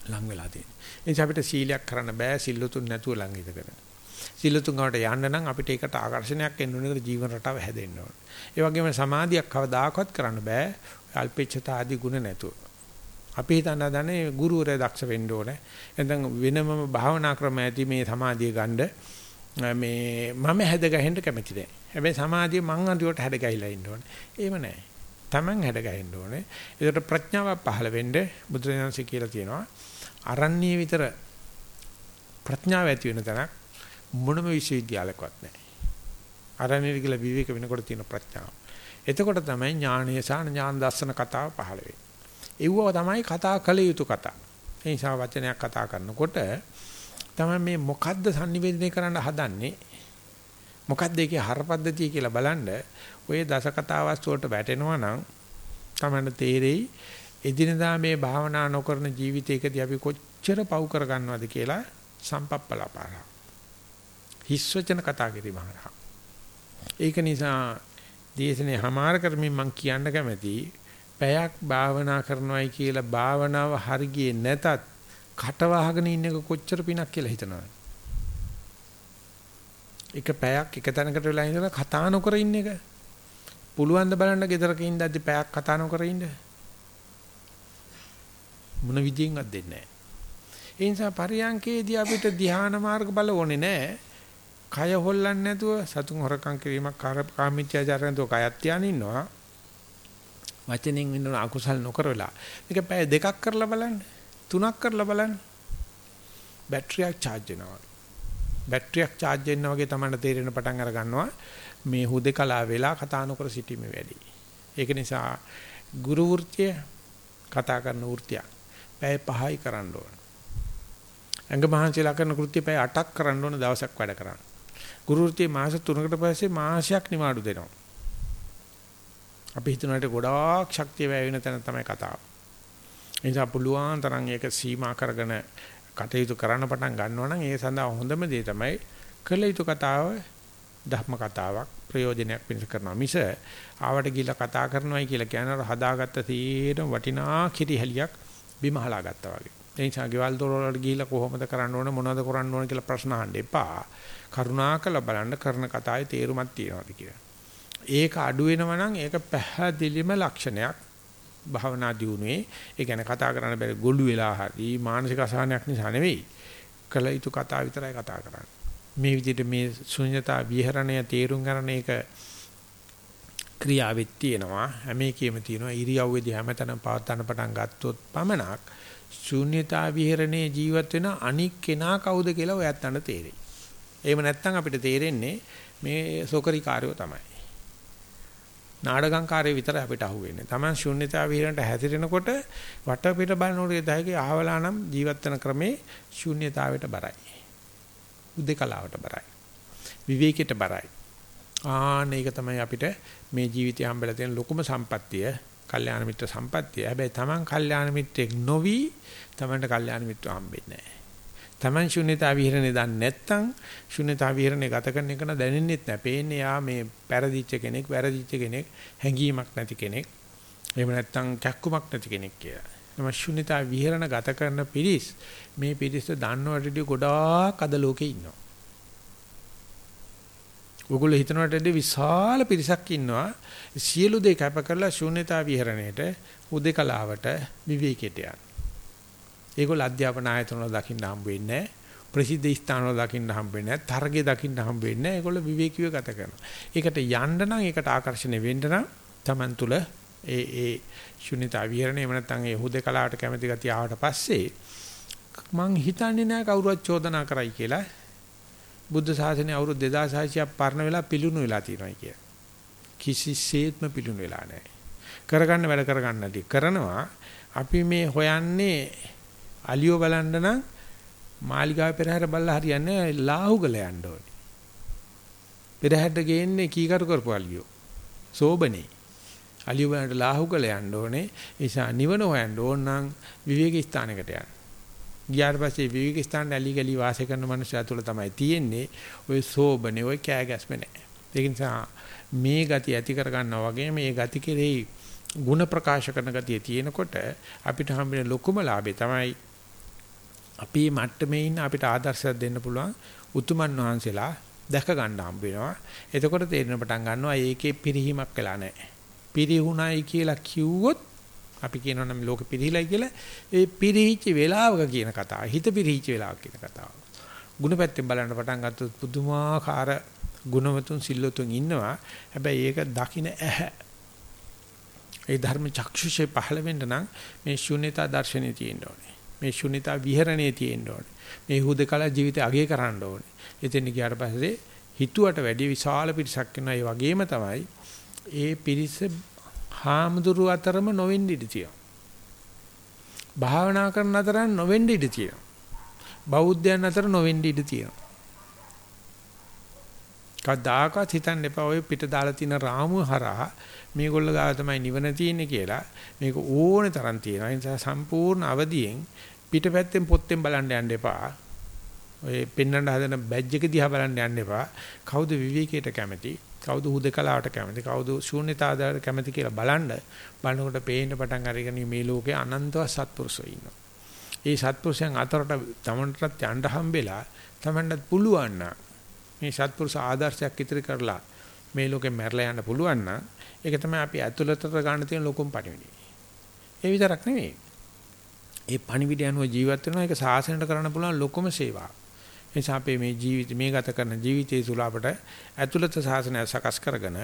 ලං වෙලා තියෙන්නේ. ඒ නිසා අපිට සීලයක් කරන්න බෑ සිල්ලුතුන් නැතුව ලං ඉදගෙන. සිල්ලුතුන් ගාවට යන්න නම් අපිට ඒකට ආකර්ෂණයක් එන්න ඕනේ ජීවන රටාව හැදෙන්න ඕනේ. ඒ වගේම සමාධියක් කවදාකවත් කරන්න බෑ අල්පේච්ඡතා ආදී ගුණ නැතුව. අපි හිතන දන්නේ ගුරුවරයා දක්ෂ වෙන්න ඕනේ. නැත්නම් වෙනමම භාවනා ක්‍රම ඇති මේ සමාධිය ගන්න මේ මම හැද ගහෙන්න කැමති නැහැ. හැබැයි සමාධිය මං අන්තිමට හැද ගහිලා ඉන්න ඕනේ. එහෙම නැහැ. Taman හැද ගහෙන්න ඕනේ. ඒකට ප්‍රඥාවක් පහළ වෙන්න බුදුරජාණන්සේ කියලා තියෙනවා. අරණ්‍ය විතර ප්‍රඥාව ඇති වෙන තැනක් මොනම විශ්වවිද්‍යාලයකවත් නැහැ. අරණ්‍ය කියලා විවේක වෙනකොට තියෙන ප්‍රඥාව. එතකොට තමයි ඥානීය සහ ඥාන දර්ශන කතාව පහළ වෙන්නේ. ඒව තමයි කතා කළ යුතු කතා. ඒ නිසා වචනයක් කතා කරනකොට තමයි මේ මොකද්ද sannivedanaya කරන්න හදන්නේ මොකද්ද ඒකේ හරපද්ධතිය කියලා බලන්න ඔය දස කතාවස් වලට වැටෙනවා නම් තමයි තේරෙයි එදිනදා මේ භාවනා නොකරන ජීවිතයකදී අපි කොච්චර පව් කරගන්නවද කියලා සම්පප්පලාපාර. හිස්වචන කතා කිරීම හරහා. ඒක නිසා දේශනේ හමාර කරමින් මම කියන්න කැමති පැයක් භාවනා කරනවායි කියලා භාවනාව හරියේ නැතත් කට වහගෙන ඉන්න එක කොච්චර පිනක් කියලා හිතනවා. එක පැයක් එක තැනකට වෙලා ඉඳලා කතා නොකර ඉන්න එක. පුළුවන් ද බලන්න ගෙදරක ඉඳද්දි පැයක් කතා නොකර ඉන්න. මොන විදියෙන්වත් දෙන්නේ නැහැ. ඒ නිසා පරියංකේදී අපිට ධ්‍යාන මාර්ග බල ඕනේ නැහැ. කය හොල්ලන්නේ නැතුව සතුන් හොරකම් කිරීමක් කාමීත්‍යාචාරයෙන් තෝ කයත් තියාගෙන ඉන්නවා. වචනෙන් වෙන අකුසල් නොකර වෙලා. මේක පැය දෙකක් කරලා බලන්න. තුනක් කරලා බලන්න. බැටරියක් charge වෙනවා. බැටරියක් charge වෙනවා වගේ තමයි තේරෙන පටන් අර ගන්නවා. මේ හුදේකලා වෙලා කතා නොකර සිටීමේ වැඩි. ඒක නිසා ගුරු වෘත්තිය කතා කරන වෘත්තිය. පැය 5යි කරන්න ඕන. අංග මහන්සියලා කරන කෘත්‍ය පැය 8ක් කරන්න ඕන දවසක් වැඩ කරන්න. ගුරු වෘත්තිය මාස 3කට පස්සේ මාසයක් නිවාඩු දෙනවා. අපි හිතනට ගොඩාක් ශක්තිය වැය වෙන තැන තමයි කතාව. ඒ නිසා පුළුවන් තරම් ඒක සීමා කරගෙන කටයුතු කරන්න පටන් ගන්නවා නම් ඒ සඳහා හොඳම දේ තමයි කළ යුතු කතාව ධර්ම කතාවක් ප්‍රයෝජනයක් පිණිස කරනවා මිස ආවට ගිහිල්ලා කතා කරනවායි කියලා කියන හදාගත්ත තීරම වටිනා කිරි හැලියක් බිම හලා ගත්තා වගේ. ඒ නිසා ගෙවල් දොර වලට ගිහිල්ලා කොහොමද කරන්න ඕන මොනවද කරන්න ඕන කියලා ප්‍රශ්න අහන්න එපා. කරුණාකර බලන්න කරන කතාවේ තේරුමක් තියෙනවාද කියලා. ඒක අඩු වෙනවා නම් ඒක පැහැදිලිම ලක්ෂණයක්. භාවනා දියුණුවේ ඒ කියන්නේ කතා කරන්න බැරි ගොළු වෙලා හරි මානසික අසහනයක් නිසා නෙවෙයි. කළ යුතු කතා විතරයි කතා කරන්නේ. මේ විදිහට මේ ශුන්‍යතා විහරණය තේරුම් ගන්න එක ක්‍රියාවෙත් තියෙනවා හැම එකෙම තියෙනවා ඉරියව්වේදී හැමතැනම පවත්වන්න පටන් ගත්තොත් පමණක් ශූන්‍යතා විහරණේ ජීවත් වෙන අනික් කෙනා කවුද කියලා ඔයත් අන්න තේරෙයි. එහෙම නැත්නම් අපිට තේරෙන්නේ මේ සෝකරිකාරයෝ තමයි. නාඩගම්කාරයෝ විතරයි අපිට අහුවෙන්නේ. Taman ශූන්‍යතා විහරණයට හැතිරෙනකොට වටපිට බලනකොට දැයිගේ ආවලා නම් ජීවත් වෙන ක්‍රමේ ශූන්‍යතාවයට බරයි. උදේකලාවට බරයි. විවේකයට බරයි. ආන ඒක තමයි අපිට මේ ජීවිතය හම්බෙලා තියෙන ලොකුම සම්පත්තිය. කල්යාණ මිත්‍ර සම්පත්තිය. හැබැයි Taman කල්යාණ මිත්‍රෙක් නොවි Tamanට කල්යාණ මිත්‍ර හම්බෙන්නේ නැහැ. Taman ශුන්‍යතා විහරණේ දන්නේ නැත්නම් ශුන්‍යතා විහරණේ ගත කරන එක දැනෙන්නෙත් නැහැ. පේන්නේ යා මේ පෙරදිච්ච කෙනෙක්, වැරදිච්ච කෙනෙක්, හැඟීමක් නැති කෙනෙක්. එහෙම නැත්නම් කැක්කුමක් නැති කෙනෙක් කියලා. එම ශුන්‍යතා විහරණ ගත කරන පිරිස් මේ පිරිස දන්නවටදී ගොඩාක් අද ලෝකේ ඉන්නවා. ඔගොල්ලෝ හිතනවට විශාල පිරිසක් ඉන්නවා. සියලු දේ කැප කරලා ශුන්‍යතා විහරණයට, උදේකලාවට, විවේකයට යන. ඒගොල්ලෝ අධ්‍යාපන ආයතන වල දකින්න හම්බ වෙන්නේ ප්‍රසිද්ධ ස්ථාන වල දකින්න හම්බ වෙන්නේ නැහැ. තරගේ දකින්න හම්බ වෙන්නේ නැහැ. ඒගොල්ලෝ විවේකීව ගත කරනවා. ඒකට යන්න නම් ඒකට ආකර්ෂණය වෙන්න නම් Taman තුල ඒ ඒ ශුන්‍යතා විහරණය එහෙම නැත්නම් ඒ හුදේකලාවට කැමැති ගතිය ආවට පස්සේ මං හිතන්නේ නැහැ කවුරුවත් චෝදනා කරයි කියලා. බුද්ධ ශාසනය අවුරුදු 2600ක් පරණ වෙලා පිලුණු වෙලා තියෙනවා කිය. කිසිසේත්ම පිලුණු වෙලා නැහැ. කරගන්න වැඩ කරගන්න නැති කරනවා. අපි මේ හොයන්නේ අලියෝ බලන්න නම් මාලිගාව පෙරහැර බලලා හරියන්නේ ලාහුගල යන්න ඕනේ. පෙරහැරට ගේන්නේ කීකරු කරපු අලියෝ. සෝබනේ. අලියෝ බලන්න ලාහුගල යන්න ඕනේ. ඒ නිසා නිවන හොයන්න ඕන නම් විවේක ස්ථානයකට යන්න. ගියාට පස්සේ විවේක ස්ථාන ඇලි ගලි වාසය කරන මනුස්සයා තුළ තමයි තියෙන්නේ ওই සෝබනේ ওই කෑගැස්ම නැහැ. ඒ නිසා මේ ගති ඇති කර ගන්නවා වගේ මේ ගති කෙරෙහි ಗುಣ ප්‍රකාශ කරන ගතිය තියෙනකොට අපිට හම්බෙන ලොකුම ලාභේ තමයි අපි මට්ටමේ ඉන්න අපිට ආදර්ශයක් දෙන්න පුළුවන් උතුමන් වහන්සේලා දැක ගන්න හම්බ වෙනවා. එතකොට තේරෙන පටන් ගන්නවා ඒකේ පිරිහීමක් වෙලා නැහැ. පිරිහුණයි කියලා කිව්වොත් අපි කියනවා නම් ලෝකෙ පිරිහිලයි කියලා ඒ පිරිහිච්ච වෙලාවක කියන කතාව. හිත පිරිහිච්ච වෙලාවක කියන කතාව. ಗುಣ පැත්තෙන් බලන්න පටන් ගත්තොත් පුදුමාකාර ගුණවතුන් සිල්ලතුන් ඉන්නවා. හැබැයි ඒක දකින්න ඇහැ. ඒ ධර්ම චක්ෂුෂේ පහළ වෙන්න නම් මේ ශුන්‍යතා දර්ශනේ තියෙන්න ඕනේ. මේ ශුන්‍යතා විහරණේ තියෙන්න ඕනේ. මේ හුදකලා ජීවිතය අගය කරන්න ඕනේ. එතෙන් ගියාට පස්සේ හිතුවට වැඩි විශාල පිරිසක් වෙනවා. ඒ වගේම තමයි ඒ පිරිස හාමුදුරු අතරම නොවෙන්න ඉඩ තියෙනවා. භාවනා කරන අතර නොවෙන්න ඉඩ තියෙනවා. බෞද්ධයන් අතර නොවෙන්න ඉඩ තියෙනවා. කවදාකවත් හිතන්න එපා ඔය පිට දාලා තියෙන රාමුව හරහා මේගොල්ල ගාව තමයි නිවන තියෙන්නේ කියලා මේක ඕනේ තරම් තියෙනවා. ඒ නිසා සම්පූර්ණ අවදියෙන් පිටපැත්තෙන් පොත්තෙන් බලන්න යන්න එපා. ඔය පෙන්වන්න හදන බැජ් එක දිහා බලන්න යන්න එපා. කවුද විවේකයට කැමති? කවුද හුදකලාවට කැමති? කවුද ශූන්‍යතාවයට කැමති කියලා බලන්න. බලනකොට පේන්න පටන් අරගෙන මේ ලෝකේ අනන්තව සත්පුරුෂෝ ඉන්නවා. ඒ සත්පුරුෂයන් අතරට තමන්ටත් යන්න හම්බෙලා තමන්ටත් පුළුවන් මේ සත්පුරුෂ ආදර්ශයක් ඉදිරි කරලා මේ ලෝකේ මැරලා යන්න පුළුවන් නම් ඒක තමයි අපි ඇතුළතට ගන්න තියෙන ලොකුම පණිවිඩය. ඒ විතරක් නෙවෙයි. ඒ පණිවිඩය අනුව ජීවත් වෙනවා ඒක සාසනයට කරන්න පුළුවන් ලොකුම සේවාව. ඒ නිසා අපේ මේ ජීවිත මේ ගත කරන ජීවිතයේ තුල අපට ඇතුළත සාසනය සකස් කරගෙන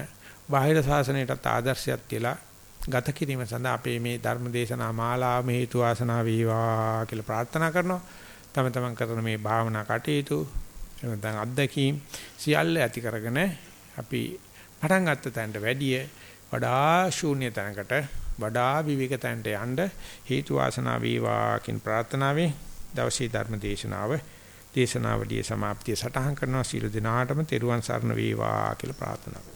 බාහිර සාසනයටත් ආදර්ශයක් තියලා ගත කිරීම සඳහා අපේ මේ ධර්ම දේශනා මාලාව හේතු වාසනා වේවා කියලා ප්‍රාර්ථනා කරනවා. තම තමන් කරන මේ භාවනා කටයුතු එතන අත්දැකීම් සියල්ල ඇති කරගෙන අපි පටන් ගත්ත තැනට වැඩිය වඩා ශූන්‍ය තැනකට වඩා විවේක තැනට යන්න හේතු වාසනා වේවා කියන ප්‍රාර්ථනාවෙන් දවසේ ධර්ම දේශනාව දේශනාවලියේ સમાප්තිය සටහන් කරනවා. සීල දිනාටම තෙරුවන් සරණ වේවා කියලා ප්‍රාර්ථනා